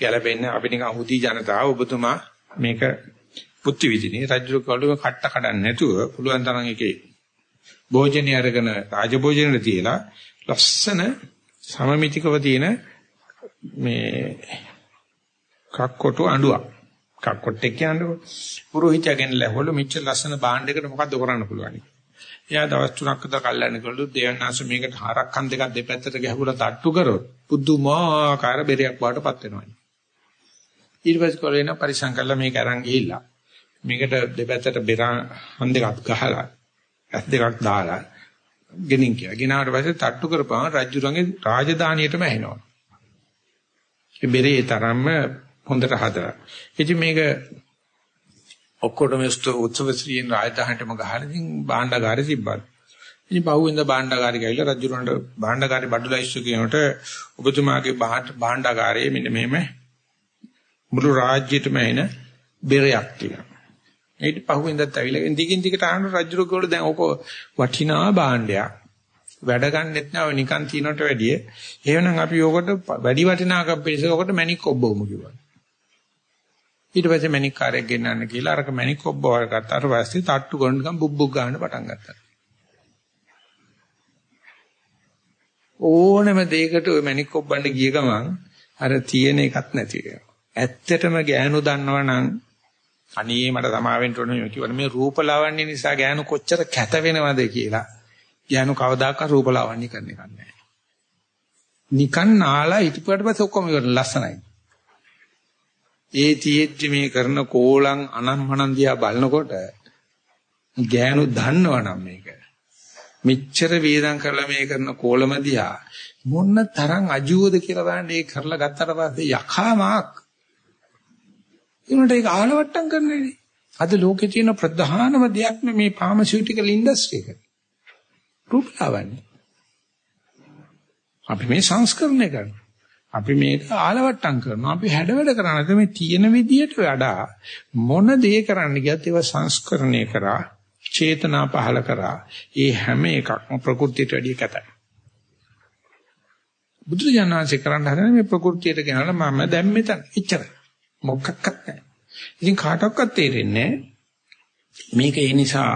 ගැලපෙන්නේ. අපි නිකන් හුදි ජනතාව ඔබතුමා මේක පුත්ති විදිනේ. රජුර කවලු කට්ට කඩන්න නැතුව පුළුවන් තරම් එකේ භෝජනේ අරගෙන රාජභෝජනෙට තියලා ලස්සන සමමිතිකව තියෙන මේ කක්කොටු අඬුවක්. කක්කොට්ටේ කියන්නේ පුරোহিතයන් ලැහවලු මෙච්චර ලස්සන භාණ්ඩයකට මොකද්ද කරන්න පුළුවන්? එයා දවස් තුනක් විතර කල්ලාන්නේ කළු දේවනාංශ මේකට හරක්කන් දෙකක් දෙපැත්තට ගැහුවලා තට්ටු කරොත් පුදුමාකාර බෙරයක් වඩටපත් වෙනවා. ඊට පස්සේ කොලේන පරිසං කළා මේක අරන් ගිහිල්ලා මේකට දෙපැත්තට බෙර හන්ද දෙකක් ගහලා ඇස් දෙකක් දාලා ගෙනින් කියලා. ගෙනාවට පස්සේ තට්ටු කරපුවම රජුරන්ගේ රාජධානියටම ඇහෙනවා. ඒ බෙරේ තරම්ම හොඳට හදලා. ඉතින් මේක ඔක්කොටම උත්සව ශ්‍රීන් රාජධානියටම ගහලා ඉතින් භාණ්ඩගාරේ තිබ්බා. ඉතින් පහුවෙන්ද භාණ්ඩගාරේ ගිහිල්ලා රජුරන්ට භාණ්ඩගාරේ බඩුලයිස්තු කියනකොට ඔබතුමාගේ භාණ්ඩගාරයේ මෙන්න මෙහෙම මුළු රාජ්‍යයටම එන බෙරයක් තියෙනවා. ඊට පහුවෙන්දත් ඇවිල්ලා දිගින් දිගට අහන රජුර කෝල දැන් ඔක වටිනා භාණ්ඩයක්. වැඩ ගන්නෙත් නෑ නිකන් තියනට වැඩිය. එහෙනම් අපි ඕකට වැඩි වටිනාකම් පිළිස ඕකට මැණික් ඔබ්බවමු කිව්වා. ඊට පස්සේ මැණික් කාර්යයක් ගෙන්නන්න කියලා අරක මැණික් ඔබ්බවල් ගත්තාට පස්සේ තට්ටු කරන නිකන් බුබ්බුක් ගන්න පටන් ගත්තා. ඕනම දෙයකට ඔය මැණික් ඔබ්බන්න ගිය ගමන් අර තියෙන එකක් නැති වෙනවා. ඇත්තටම ගෑනු දන්නවනම් අනේ මට සමාවෙන්න ඕනේ කිව්වනේ මේ රූපලාවන්‍ය නිසා ගෑනු කොච්චර කැත වෙනවද කියලා. ගෑනු කවදාකවත් රූපලාවන්‍ය කරන්න එකක් නැහැ. නිකන් නාලා හිටපුවට පස්සේ ඔක්කොම ඉවර ලස්සනයි. ඒ තියෙද්දි මේ කරන කෝලං අනම්මනම් දිහා බලනකොට ගෑනු දන්නවනම් මේක. මෙච්චර වේදම් කරලා මේ කරන කෝලම දිහා මොන්න තරම් අජුවද කියලා බලන්න ඒ කරලා ගත්තට පස්සේ යකාමක් ඒකට ඒක ආලවට්ටම් කරන්නනේ. අද ලෝකේ තියෙන ප්‍රධානම දෙයක් මේ ෆාමසිටිකල් ඉන්ඩස්ට්‍රි එක. රූපලාවන්‍ය. අපි මේ සංස්කරණය කරනවා. අපි මේක ආලවට්ටම් කරනවා. අපි හැඩවැඩ කරනවා. මේ තියෙන විදියට වඩා මොන දේ කරන්න ගියත් ඒව සංස්කරණය කරා, චේතනා පහල කරා. ඒ හැම එකක්ම ප්‍රകൃතියට වැඩිය කැතයි. බුදුරජාණන්සේ කරන්න හදන මේ ප්‍රകൃතියට ගෙනල්ලා මම දැන් මෙතන. එච්චරයි. මොකක්වත් නැහැ. ඉතින් කාටවත් තේරෙන්නේ මේක ඒ නිසා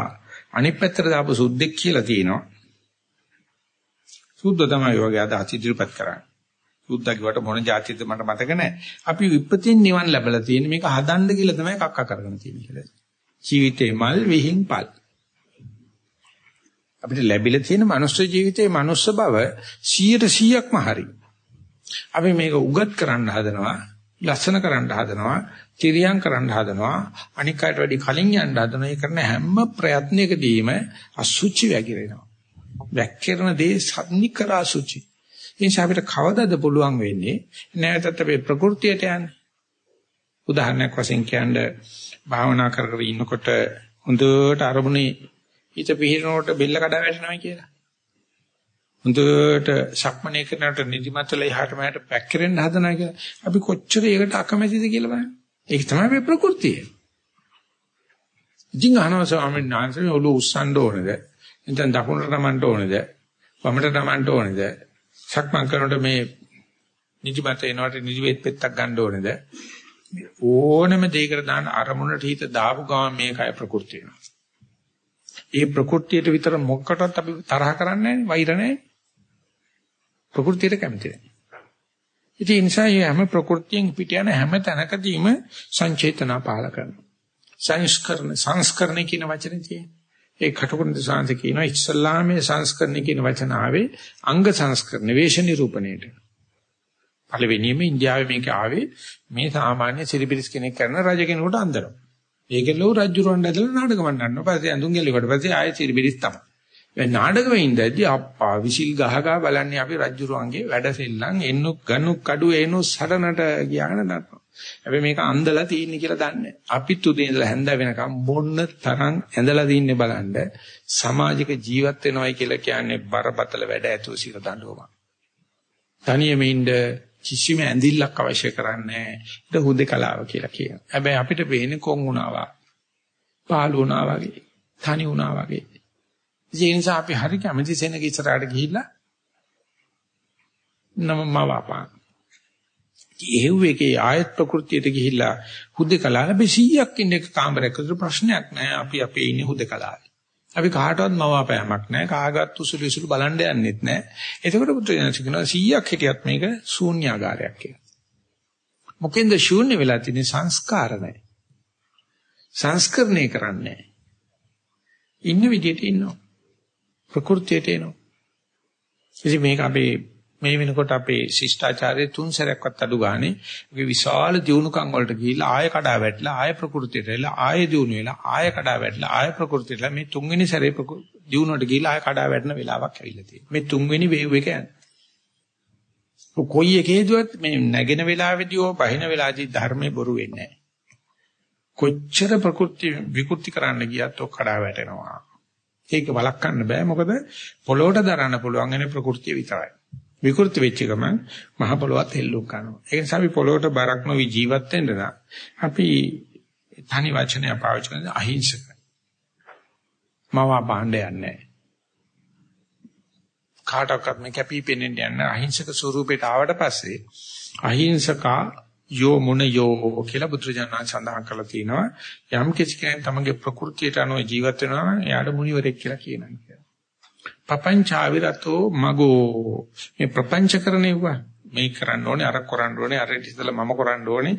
අනිත් පැත්තට දාපු සුද්දෙක් කියලා තියෙනවා. සුද්ද තමයි වගේ අදහස් ඉදිරිපත් කරන්නේ. සුද්දා කිව්වට මොන જાතියද මට මතක නැහැ. අපි විපතින් නිවන් ලැබලා තියෙන මේක හදන්න කියලා තමයි කක්ක කරගෙන තියෙන්නේ. ජීවිතේ මල් විහිං පල්. අපිට ලැබිලා තියෙන මනුස්ස ජීවිතේ මනුස්ස බව 100%ක්ම හරි. අපි මේක උගත් කරන්න හදනවා ලස්සන කරන්න හදනවා, තිරියම් කරන්න හදනවා, අනික් අයට වැඩි කලින් යන්න හදනවා. ඒ කරන හැම ප්‍රයත්නයකදීම අසුචි වැగిරෙනවා. වැක්කිරන දේ සම්නිකර අසුචි. ඒ නිසා අපිට කවදාද පුළුවන් වෙන්නේ නැවතත් අපේ ප්‍රകൃතියට යන්න. උදාහරණයක් වශයෙන් කියන්නේ භාවනා කර කර ඉන්නකොට හොඳට අරමුණේ හිත පිහිනනකොට බෙල්ල කඩා වැටෙනවා කියලා. හොඳට සක්මනේ කරනට නිදිමතල එහාට මෙහාට පැක්කරෙන්න හදනවා කියලා අපි කොච්චර ඒකට අකමැතිද කියලා බලන්න. ඒක තමයි මේ ප්‍රകൃතිය. ඉතින් අහනවා ස්වාමීන් වහන්සේ ඔළුව උස්සන්න ඕනේද? නැත්නම් දකුණට නමන්න ඕනේද? වමට නමන්න ඕනේද? සක්මන් කරනකොට මේ නිදිමත එනකොට නිදිවේත් පෙත්තක් ගන්න ඕනේද? ඕනම දෙයකට දාන අරමුණට හිත දාපු ගමන් මේකයි ප්‍රකෘති වෙනවා. ඒ ප්‍රകൃතියට විතර මොකකටත් අපි තරහ කරන්නේ නැහැ වෛර නැහැ ප්‍රകൃතියට කැමති නැහැ ඉතින් ඒ නිසා මේ හැම ප්‍රകൃතියෙන් පිට යන හැම තැනකදීම සංචේතනා පාල කරනවා සංස්කරණ සංස්කරණ කියන වචනේ තියෙන ඒ කටුකුරුන්ද සාංශ කියනවා ඉස්සල්ලාමේ සංස්කරණ කියන වචන ආවේ අංග සංස්කරණ වේශ නිරූපණයට. පළවෙනියම ඉන්දියාවේ මේක ආවේ මේ සාමාන්‍ය සිරිබිරිස් කෙනෙක් කරන රජ කෙනෙකුට අන්දරව. ඒකලෝ රජුරවණ්ඩ ඇදලා නාටක මණ්ඩන්න. පස්සේ අඳුන් ගැලේකට පස්සේ ආයෙ සිරිබිරිස් තමයි. ඒ නාටකෙ ඉඳද්දි අප්පා විසිල් ගහ ගහ බලන්නේ අපි රජුරවන්ගේ වැඩ සෙල්ලම් එන්නු ගනු කඩු එනු සරණට ගියාන නතන. හැබැයි මේක අන්දලා තියෙන්නේ කියලා දන්නේ. අපිත් උදේ ඉඳලා හැන්ද වෙනකම් මොන්න තරම් ඇඳලා තින්නේ බලන්න. සමාජික ජීවත් වෙනවයි කියලා කියන්නේ බරපතල වැඩ ඇතුව සිර දඬුවම. තනියම ඉන්න කිසිම ඇඳිල්ලක් අවශ්‍ය කරන්නේ නැහැ. ඒක හුදේකලාව කියලා කියනවා. හැබැයි අපිට පේන්නේ කොන් වුණා පාළු වුණා වගේ, තනි වුණා වගේ. ඒ නිසා අපි හරි කැමති සෙනග ඉස්සරහට ගිහිල්ලා නම මවාපා. එහෙව් එකේ ආයත් ප්‍රകൃතියට ගිහිල්ලා හුදේකලාව අපි 100ක් ඉන්න එක කාමරයක ප්‍රශ්නයක් නැහැ. අපි අපේ ඉන්නේ හුදේකලාවේ. අපි කාටවත් මවාපෑමක් නැහැ. කාගවත් උසුළු උසුළු බලන්න යන්නෙත් නැහැ. එතකොට පුත්‍රයන් කියනවා 100ක් හිටියත් මේක ශූන්‍යාකාරයක් කියලා. මොකෙන්ද ශූන්‍ය වෙලා තියෙන්නේ සංස්කාර නැහැ. සංස්කරණය කරන්නේ ඉන්න විදිහට ඉන්නවා. ප්‍රകൃතියට එනවා. ඉතින් මේක අපේ මේ වෙනකොට අපේ ශිෂ්ටාචාරයේ තුන් සැරයක්වත් අඩු ගානේ ඒකේ විශාල දියුණුකම් වලට ගිහිල්ලා ආය කඩා වැටලා ආය ප්‍රകൃතියට එලා ආය දියුණු වෙලා ආය කඩා වැටලා ආය ප්‍රകൃතියට එලා මේ තුන්වෙනි සැරේ දියුණුවට ගිහිල්ලා ආය කඩා වැටෙන වෙලාවක් ඇවිල්ලා තියෙනවා. මේ තුන්වෙනි වේව් එක යන. කොයි එකේදවත් මේ නැගෙන වෙලාවේදී හෝ පහින වෙලාවේදී ධර්මේ බොරු වෙන්නේ නැහැ. කොච්චර ප්‍රകൃති විකෘති කරන්න ගියත් ඔක් කඩා වැටෙනවා. ඒක වළක්වන්න බෑ. මොකද පොළොවට දරන්න පුළුවන් එනේ ප්‍රകൃතිය විතරයි. විකෘති වෙච්ච ගමන් මහ පොළොවත් හෙල්ලුම් කරනවා. ඒ නිසා අපි පොළොවට බරක් නොවි ජීවත් වෙන්න නම් අපි තනි වචනය පාවිච්චි කරන අහිංසක. මම බාණ්ඩ යන්නේ කාටවත් මේ කැපිපෙනෙන්න යන අහිංසක ස්වරූපයට ආවට පස්සේ අහිංසකා යෝ මුන යෝ කියලා බුදුරජාණන් සඳහන් කරලා තිනවා යම් කිසි කෙනෙක් තමගේ ප්‍රകൃතියට අනුව ජීවත් වෙනවා නම් එයාට මුනිවරෙක් කියලා කියනවා. පපංචාවිරතෝ මගෝ. මේ ප්‍රපංච කරණේවා මේ කරන්න ඕනේ අර කරන්න ඕනේ අර ඉතිසලා මම කරන්න ඕනේ.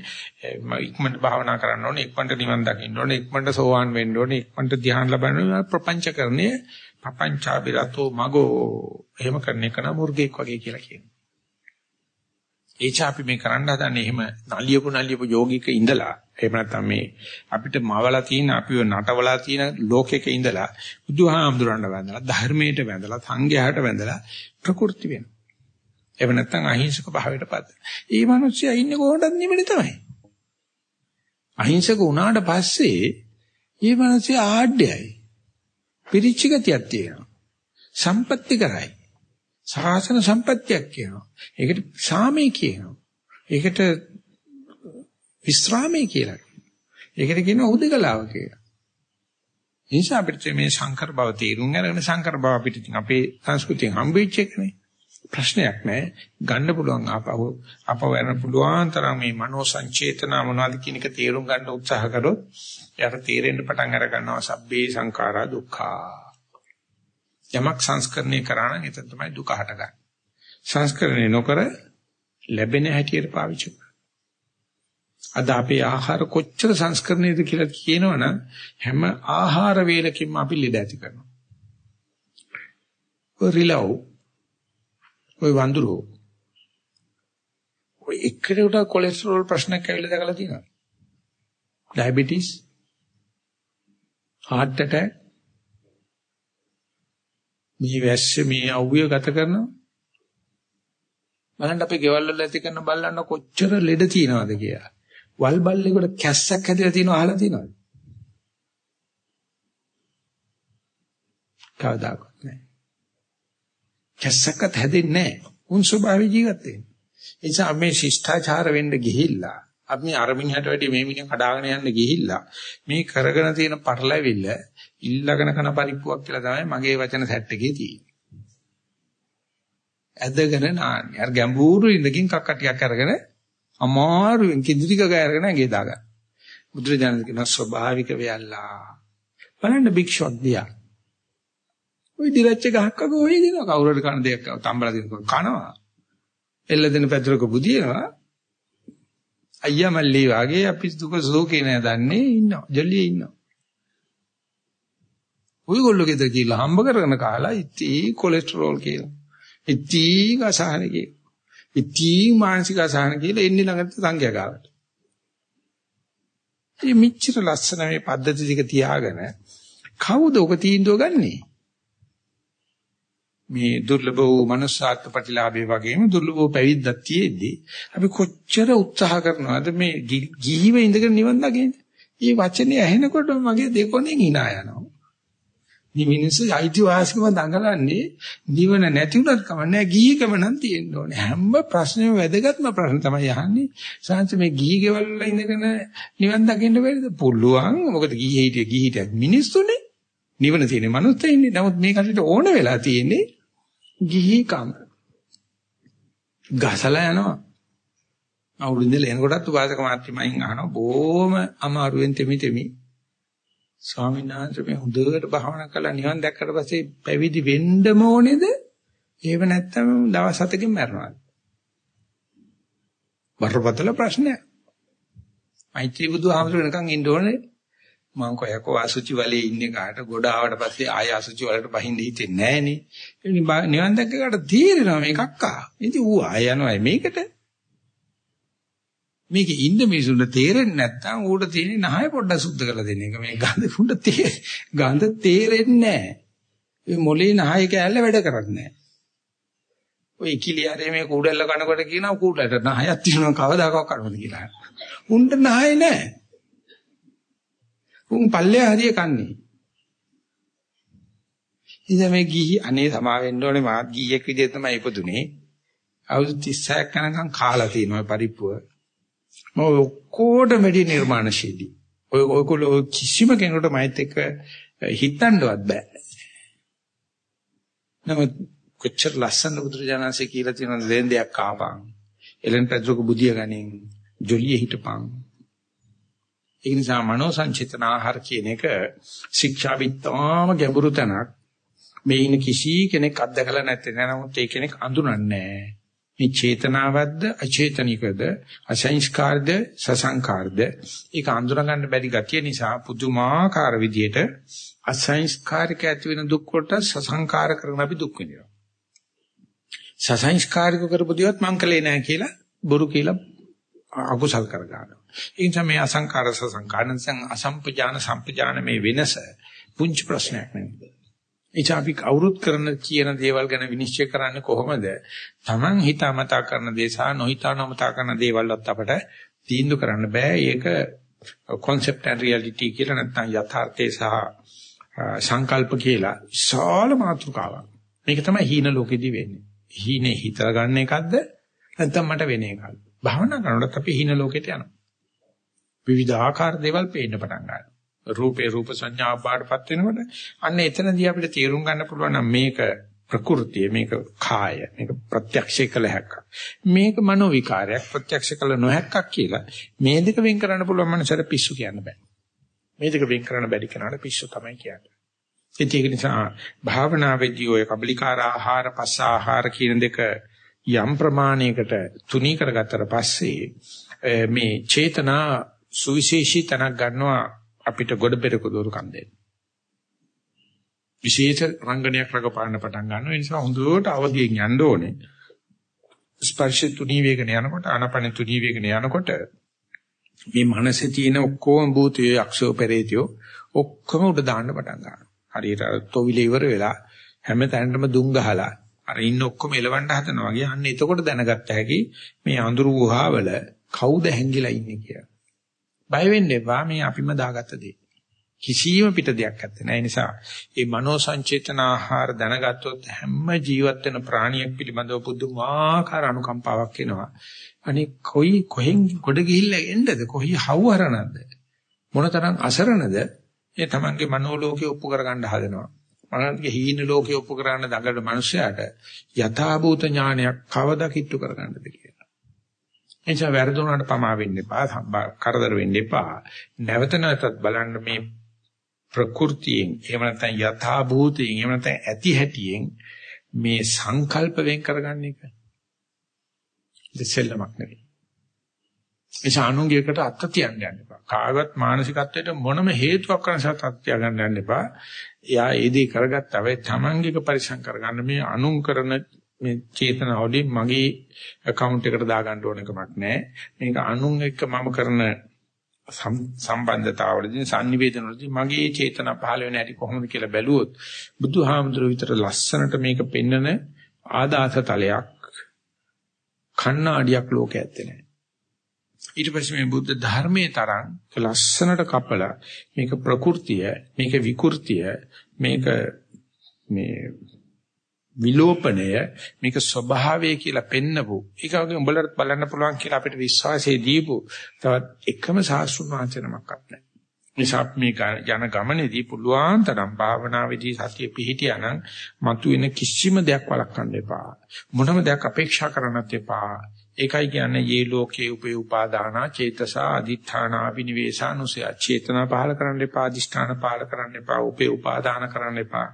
ඉක්මනට භාවනා කරන්න ඕනේ ඉක්මනට නිවන් දකින්න ඕනේ ඉක්මනට සෝවාන් වෙන්න ඕනේ ඉක්මනට ධ්‍යාන ලබන්න ඕනේ. ප්‍රපංච කරන්නේ පපංචාවිරතෝ මගෝ. එහෙම කරන එක නම් මුර්ගෙක් වගේ කියලා කියනවා. එචා අපි මේ කරන්න හදන්නේ එහෙම නලියපු නලියපු යෝගික ඉඳලා එහෙම නැත්නම් මේ අපිට මවලා තියෙන අපිව නටවලා තියෙන ලෝකෙක ඉඳලා බුදුහාමුදුරන්ව වැඳලා ධර්මයට වැඳලා සංඝයාට වැඳලා ප්‍රකෘති වෙනවා. එහෙම නැත්නම් අහිංසක භාවයටපත්. ඒ මිනිස්සයා ඉන්නේ කොහොමද නිවෙන්නේ තමයි. අහිංසක වුණාට පස්සේ මේ මිනිස්සයා ආඩ්‍යයි. පිරිච්ච ගතියක් තියෙනවා. සම්පත්‍ති කරයි. සාසන සම්පත්‍තියක් කියනවා. ඒකට සාමේ කියනවා. ඒකට විස්රාමයේ කියලා කියනවා. ඒකට කියනවා උදකලාව කියලා. ඒ නිසා අපිට මේ සංකර බව තේරුම් අරගෙන සංකර බව අපිට ඉතින් අපේ සංස්කෘතියෙන් හම්බෙච්ච එකනේ. ප්‍රශ්නයක් නැහැ. ගන්න පුළුවන් ආපහු අපව යන පුළුවන් තරම් මේ මනෝ සංචේතන මොනවද කියන එක තේරුම් ගන්න උත්සාහ කරොත් යට තේරෙන්න පටන් අර ගන්නවා සබ්බේ සංඛාරා දුක්ඛා. යමක් සංස්කරණය කරා නම් එතන තමයි දුක හටගන්නේ. සංස්කරණය නොකර ලැබෙන හැටියට පාවිච්චි අද අපේ ආහාර කොච්චර සංස්කරණයද කියලා කියනවනම් හැම ආහාර වේලකින්ම අපි ලෙඩ ඇති කරනවා. ඔය රිලව් ඔය වඳුරෝ ඔය එක්කෙනෙකුට කොලෙස්ටරෝල් ප්‍රශ්නයක් ඇවිල්ලා දැකලා තියෙනවා. ඩයබටිස් heart attack මේ වැස්ස මේ අවුය ගත කරනවා බලන්න අපේ ගෙවල් වල ඇති කරන බල්ලන්න කොච්චර ලෙඩ තියනවද කියලා. වල් බල්ලේකට කැස්සක් හැදලා තියෙනවා අහලා තියෙනවද? කවදාකවත් නැහැ. කැස්සක්වත් හැදෙන්නේ නැහැ. උන් ස්වභාවී ජීවත් වෙන්නේ. ඒ නිසා මේ ශිෂ්ටාචාර වෙන්න ගිහිල්ලා අපි අරමිනියට වැඩි මේ මිනිහ කඩාගෙන යන්න ගිහිල්ලා මේ කරගෙන තියෙන පටලැවිල්ල ඉල්ලගෙන කන පරිප්පුවක් කියලා තමයි මගේ වචන සෙට් එකේ තියෙන්නේ. ඇදගෙන නාන්නේ. අර ගැඹුරු ඉඳකින් කක්කටියක් අරගෙන අමාරුවෙන් කිඳිරික ගෑරගෙන ඇගේ දාගන්න. බුදුරජාණන් කියන ස්වභාවික වෙයල්ලා. බලන්න භික්ෂුවක් දියා. ওই දිරච්ච ගහක් අග ඔය දෙනවා කවුරුහරි කන දෙයක් තම්බලා දෙනකොට කනවා. එල්ල දෙන පැදුරක බුදියනවා. අයියා මල්ලි වාගේ අපි දුක සෝකේ නෑ දන්නේ ඉන්නවා. ජොලියේ ඉන්නවා. ඔයගොල්ලෝ ගෙදර කියලා හම්බ කරගෙන කාලා ඉතී කොලෙස්ටරෝල් කියලා. ඉතී අසහන කියලා. ඉතී මානසික අසහන කියලා එන්නේ ළඟට සංඛ්‍යා ගාවට. මේ මිච්ඡර ලස්සන මේ පද්ධති ටික තියාගෙන කවුද ඔක තීන්දුව ගන්නේ? මේ දුර්ලභ වූ manussාත්ම ප්‍රතිලාභේ වගේම දුර්ලභ වූ පැවිද්දක් තියෙද්දී අපි කොච්චර උත්සාහ කරනවද මේ ගිහිව ඉඳගෙන නිවන් දකින්න? මේ වචනේ ඇහෙනකොට මගේ දෙකොණෙන් hina යනවා. මේ මිනිස්සු අයිතිවාසිකම දඟලන්නේ නිවන නැති උනත් කමන්නේ ගිහිකම නම් තියෙන්න ඕනේ. හැම ප්‍රශ්නෙම වැදගත්ම ප්‍රශ්න තමයි අහන්නේ. සාංශ මේ ගිහි ගෙවල් වල ඉඳගෙන නිවන් දකින්න බැරිද? පුළුවන්. මොකද ගිහි හිටිය ගිහි හිටිය මිනිස්සුනේ. නිවන තියෙන්නේ මනුස්සයෙ ඉන්නේ. නමුත් මේ කටට ඕන වෙලා තියෙන්නේ ගිහිකම. ගසලා යනවා. අවුරුද්දේ එනකොටත් උපාසක මාත්‍රිමයින් අහනවා බොහොම අමාරුවෙන් තෙමි තෙමි ස්වාමීන් වහන්සේ මේ හොඳට භාවනා කරලා නිවන් දැක්කට පස්සේ පැවිදි වෙන්නම ඕනේද? එහෙම නැත්නම් දවස් හතකින් මැරෙනවද? බරපතල ප්‍රශ්නයක්. මෛත්‍රී බුදුහාමුදුර වෙනකන් ඉන්න ඕනේ. මං කොයකෝ අසුචි වලේ ඉන්නේ කාට ගොඩ ආවට පස්සේ ආය අසුචි වලට බහින්න හිතෙන්නේ නැහනේ. නිවන් දැක්කකට තීරෙනවා මේකක් ආ. ඉතින් ඌ ආය යනවා මේකට. මේකේ ඉන්න මිනිසුන්ට තේරෙන්නේ නැත්නම් ඌට තියෙන නහය පොඩ්ඩක් සුද්ධ කරලා දෙන එක. මේ ගඳ කුණ්ඩ තේ ගඳ තේරෙන්නේ නැහැ. මේ මොලේ නහය කැල්ල වැඩ කරන්නේ නැහැ. ඔය කිලියරේ මේ කුඩල්ල කනකොට කියනවා කුඩලට නහයක් තියෙනවා කවදාකවත් කනවද කියලා. උන්ට නහය නැහැ. උන් පල්ලේ හරිය කන්නේ. ඉතින් මේ ගිහි අනේ සමා වෙන්න ඕනේ මාත් ගිහියෙක් විදිහට තමයි ඉපදුනේ. අවුරුදු 36ක් යනකම් කාලා තියෙනවා පරිප්පුව. මම ඔක්කොටම වැඩි නිර්මාණශීලී. ඔය ඔයගොල්ලෝ කිසිම කෙනෙකුට මයිත් එක්ක හිතන්නවත් බෑ. නමුත් කොච්චර ලස්සන බුදුරජාණන්සේ කියලා තියෙන දෙන්දයක් ආපං. එලෙන් පැද්‍රක බුදිය ගනින් ජොලිය හිටපං. ඒ නිසා මනෝ සංචිතන ආහාර කියන එක ශික්ෂා විත්තාම ගැඹුරු තැනක්. මේ ඉන්න කිසි කෙනෙක් අත්දකලා නැත්තේ නමුත් ඒ කෙනෙක් අඳුරන්නේ නැහැ. මේ චේතනාවක්ද අචේතනිකද අසංස්කාරද සසංකාරද? ඒක අඳුරගන්න බැරි ගතිය නිසා පුදුමාකාර විදියට අසංස්කාරික ඇති වෙන දුක් වලට සසංකාර කරන අපි දුක් විඳිනවා. සසංස්කාරික කරපු දිවත් මං කලේ නැහැ කියලා බොරු කියලා අකුසල් කර ගන්නවා. ඒ නිසා මේ අසංකාර සසංකාර නැත්නම් අසම්පජාන සම්පජාන මේ වෙනස පුංචි ප්‍රශ්නයක් නෙවෙයි එචා අපි කවුරුත් කරන කියන දේවල් ගැන විනිශ්චය කරන්නේ කොහොමද? Taman හිතාමතා කරන දේ සහ නොහිතානමතා කරන දේවල්වත් අපට තීන්දුව කරන්න බෑ. ඒක concept and reality කියලා නැත්නම් යථාර්ථය සහ සංකල්ප කියලා විශාල මාතෘකාවක්. මේක තමයි හීන ලෝකෙදී වෙන්නේ. හීනේ හිතලා ගන්න එකක්ද නැත්නම් මට වෙන එකක්ද? භාවනා කරනකොට අපි හීන ලෝකෙට යනවා. විවිධාකාර දේවල් පේන්න පටන් ගන්නවා. රූපේ රූප සංඥාව බාටපත් වෙනකොට අන්න එතනදී අපිට තේරුම් ගන්න පුළුවන් නම් මේක ප්‍රകൃතිය මේක කාය මේක ප්‍රත්‍යක්ෂ කළ හැක්කක් මේක මනෝ විකාරයක් ප්‍රත්‍යක්ෂ කළ නොහැක්කක් කියලා මේ දෙක වෙන් කරන්න පුළුවන් මනසට පිස්සු කියන්න බෑ. මේ දෙක වෙන් කරන්න බැරි කෙනාට පිස්සු තමයි කියන්නේ. ඒක නිසා භාවනාවේදී ඔය කබලිකාර ආහාර පස්ස ආහාර කියන දෙක යම් ප්‍රමාණයකට තුනී කරගත්තට පස්සේ මේ චේතනා සුවිශේෂී තනක් ගන්නවා අපිට ගොඩ පෙරක දෝරුකම් දෙන්න. විශේෂ රංගනයක් රඟපාන්න පටන් ගන්නවා. ඒ නිසා හොඳට අවදියෙන් යන්න ඕනේ. ස්පර්ශ තුනී වේගන යනකොට ආනපන තුනී වේගන යනකොට මේ මනසේ තියෙන ඔක්කොම භූතය යක්ෂෝ පෙරේතයෝ ඔක්කොම උඩ දාන්න පටන් ගන්නවා. හරියට තොවිල ඉවර වෙලා හැම තැනටම දුම් ගහලා අර ඉන්න ඔක්කොම එලවන්න හදනවා වගේ අන්න එතකොට දැනගත්ත හැකි මේ අඳුරු ගුහාවල කවුද හැංගිලා ඉන්නේ කියලා. බය වෙන්න එපා මේ අපිම දාගත්ත දේ. කිසියම් පිට දෙයක් නැත්තේ. ඒ නිසා මේ මනෝ සංචේතන ආහාර දැනගත්තොත් හැම ජීවත් වෙන ප්‍රාණියක් පිළිබඳව පුදුමාකාර අනුකම්පාවක් එනවා. අනේ කොයි කොහෙන් ගොඩ ගිහිල්ලා එන්නද? කොහි හවුහරනද? මොනතරම් අසරණද? ඒ තමන්ගේ මනෝලෝකේ ඔප්පු කරගන්න හදනවා. මනෝලෝකේ හීන ලෝකේ ඔප්පු කරගන්න දඟලන මනුස්සයාට යථාභූත ඥානයක් කවදා කිට්ටු කරගන්නද කියලා. එනිසා වැරදුනට පමා වෙන්න එපා, කරදර වෙන්න එපා. නැවත නැවතත් බලන්න මේ ප්‍රകൃතියෙන් එහෙම නැත්නම් යථා භූතයෙන් එහෙම නැත්නම් ඇති හැටියෙන් මේ සංකල්ප වෙන් කරගන්න එක. දෙසෙල්ලමක් නෙවෙයි. ඒ ශානුංගයකට අත්ත තියන්න යන්න එපා. කාගවත් මානසිකත්වයට මොනම හේතුවක් කරන සත් තියාගන්න යන්න එපා. එයා ඒ දේ කරගත්තා වෙයි තමන්ගේක පරිසම් කරගන්න මේ අනුන් කරන මේ චේතනාවලින් මගේ account එකට දාගන්න ඕන එකමක් නැහැ. මේක අනුන් එක්ක මම කරන සම්බන්ධතාවවලදී sannivedanaවලදී මගේ චේතනා පහළ වෙන හැටි කොහොමද කියලා බැලුවොත් බුදුහාමුදුරුවෝ විතර ලස්සනට මේක පෙන්නන ආදාස තලයක් කණ්ණාඩියක් ලෝකයේ ඇත්තේ නැහැ. ඊට පස්සේ මේ බුද්ධ ධර්මයේ තරම් ලස්සනට කපලා මේක ප්‍රകൃතිය මේක විකෘතිය මේක මේ විලෝපණය මේක ස්වභාවය කියලා පෙන්නපු ඒක වගේ උඹලට බලන්න පුළුවන් කියලා අපිට විශ්වාසය දීපු තවත් එකම සාස්ෘණ වංචනමක්වත් නැහැ. නිසා මේ යන ගමනේදී පුළුවන් තරම් භාවනාවේදී සතිය පිහිටියානම් මතුවෙන කිසිම දෙයක් වළක්වන්න එපා. මොනම දෙයක් අපේක්ෂා කරන්නත් එපා. ඒකයි කියන්නේ යේ ලෝකේ උපේ උපාදානා චේතසා අදිඨානා විනිවේෂානුසය චේතනා පහල කරන්න එපා අදිෂ්ඨාන පහල කරන්න එපා උපේ උපාදාන කරන්න එපා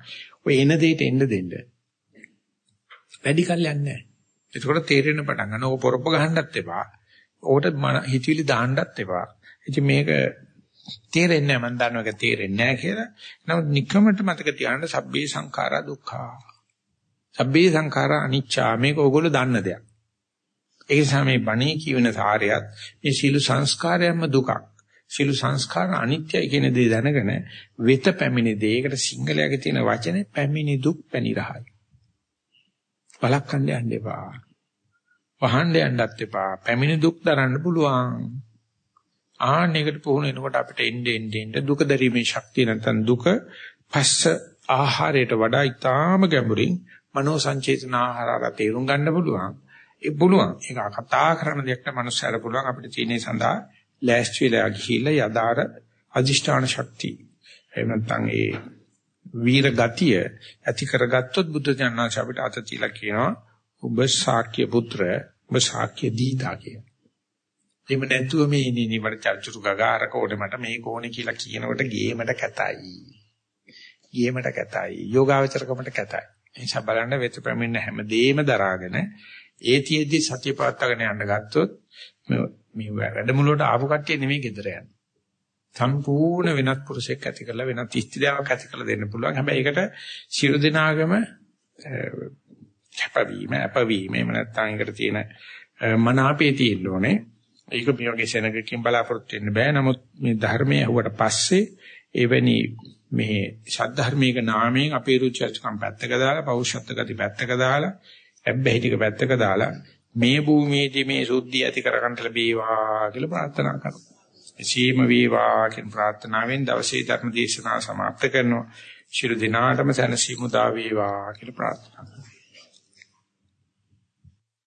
ඔය එන දෙයට එන්න දෙන්න වැඩි කල් යන්නේ නැහැ. එතකොට තේරෙන්න පටන් ගන්න. ඕක පොරොප්ප ගහන්නත් එපා. ඕකට හිතවිලි දාන්නත් එපා. ඉතින් මේක තේරෙන්නේ නැහැ මම දන්නවා ඒක තේරෙන්නේ නැහැ කියලා. නමුත් නිකමට මතක තියාගන්න සබ්බේ සංඛාරා දුක්ඛා. සබ්බේ සංඛාරා අනිච්චා මේක ඕගොල්ලෝ දන්න දෙයක්. ඒ නිසා මේ බණේ කියවෙන සාරයත් මේ සීල සංස්කාරයන්ම දුකක්. සීල සංස්කාර අනිත්‍යයි කියන දේ දැනගෙන වෙත පැමිණි දේ. ඒකට සිංහලයේ තියෙන වචනේ පැමිණි දුක් පැනිරහයි. බලක්කන්න යන්න එපා. වහන්න යන්නත් එපා. පැමිණි දුක් දරන්න පුළුවන්. ආන්නයකට පුහුණු වෙනකොට අපිට එන්නේ එන්නේ දුක දැරීමේ ශක්තිය නැත්නම් දුක පස්ස ආහාරයට වඩා ඊටාම ගැඹුරින් මනෝ සංචේතන ආහාරය තේරුම් ගන්න පුළුවන්. ඒ පුළුවන්. ඒක කතා කරන දෙයක් නම් මනුස්සයර පුළුවන් අපිට චීනේ සඳහා ලෑස්ති වෙලා ගිහිල්ලා යදාර අදිෂ්ඨාන ශක්තිය. එහෙම නැත්නම් ඒ වීර ගතිය ඇති කරගත්තොත් බුද්ධ ඥානස අපිට අත තියලා කියනවා ඔබ ශාක්‍ය පුත්‍ර ඔබ ශාක්‍ය දීතා කියලා. එහෙම නැතුව මේ ඉන්නේ නිවර චර්චුරු ගගාරක ඕනේ මට මේක ඕනේ කියලා කියනකොට ගේමට කැතයි. ගේමට කැතයි. යෝගාවචරකමට කැතයි. ඒ නිසා බලන්න වෙත පැමිණෙන හැමදේම දරාගෙන ඒතියෙදි සතිය පවත්වාගෙන යන්න ගත්තොත් මේ වැඩමුළුවට ආපු කට්ටිය නෙමෙයි ගෙදර යන්නේ. සම්පූර්ණ වෙනත් පුරුෂයෙක් ඇති කරලා වෙනත් ස්ත්‍රියක් ඇති කරලා දෙන්න පුළුවන්. හැබැයි ඒකට සියලු දෙනාගම කැපවීම, අපවීම එහෙම නැත්නම් ඒකට තියෙන මනාපේ තියෙන්න ඕනේ. ඒක මේ වගේ සෙනගකින් බලාපොරොත්තු වෙන්න බෑ. නමුත් මේ ධර්මයේ අහුවට පස්සේ එවැනි මේ ශාද්ධර්මයක නාමයෙන් අපේ රුචර්චකම් පැත්තක දාලා පෞෂත්ව ගති පැත්තක දාලා හැබැයි ටික පැත්තක දාලා මේ භූමියේදී මේ සුද්ධිය ඇති කරගන්න ලැබේවා කියලා ප්‍රාර්ථනා කරනවා. එසේම වේවා කියන ප්‍රාර්ථනාවෙන් දවසේ ධර්ම දේශනාව સમાප්ත කරනවා. ශිරු දිනාටම සැනසීම උදා වේවා කියලා ප්‍රාර්ථනා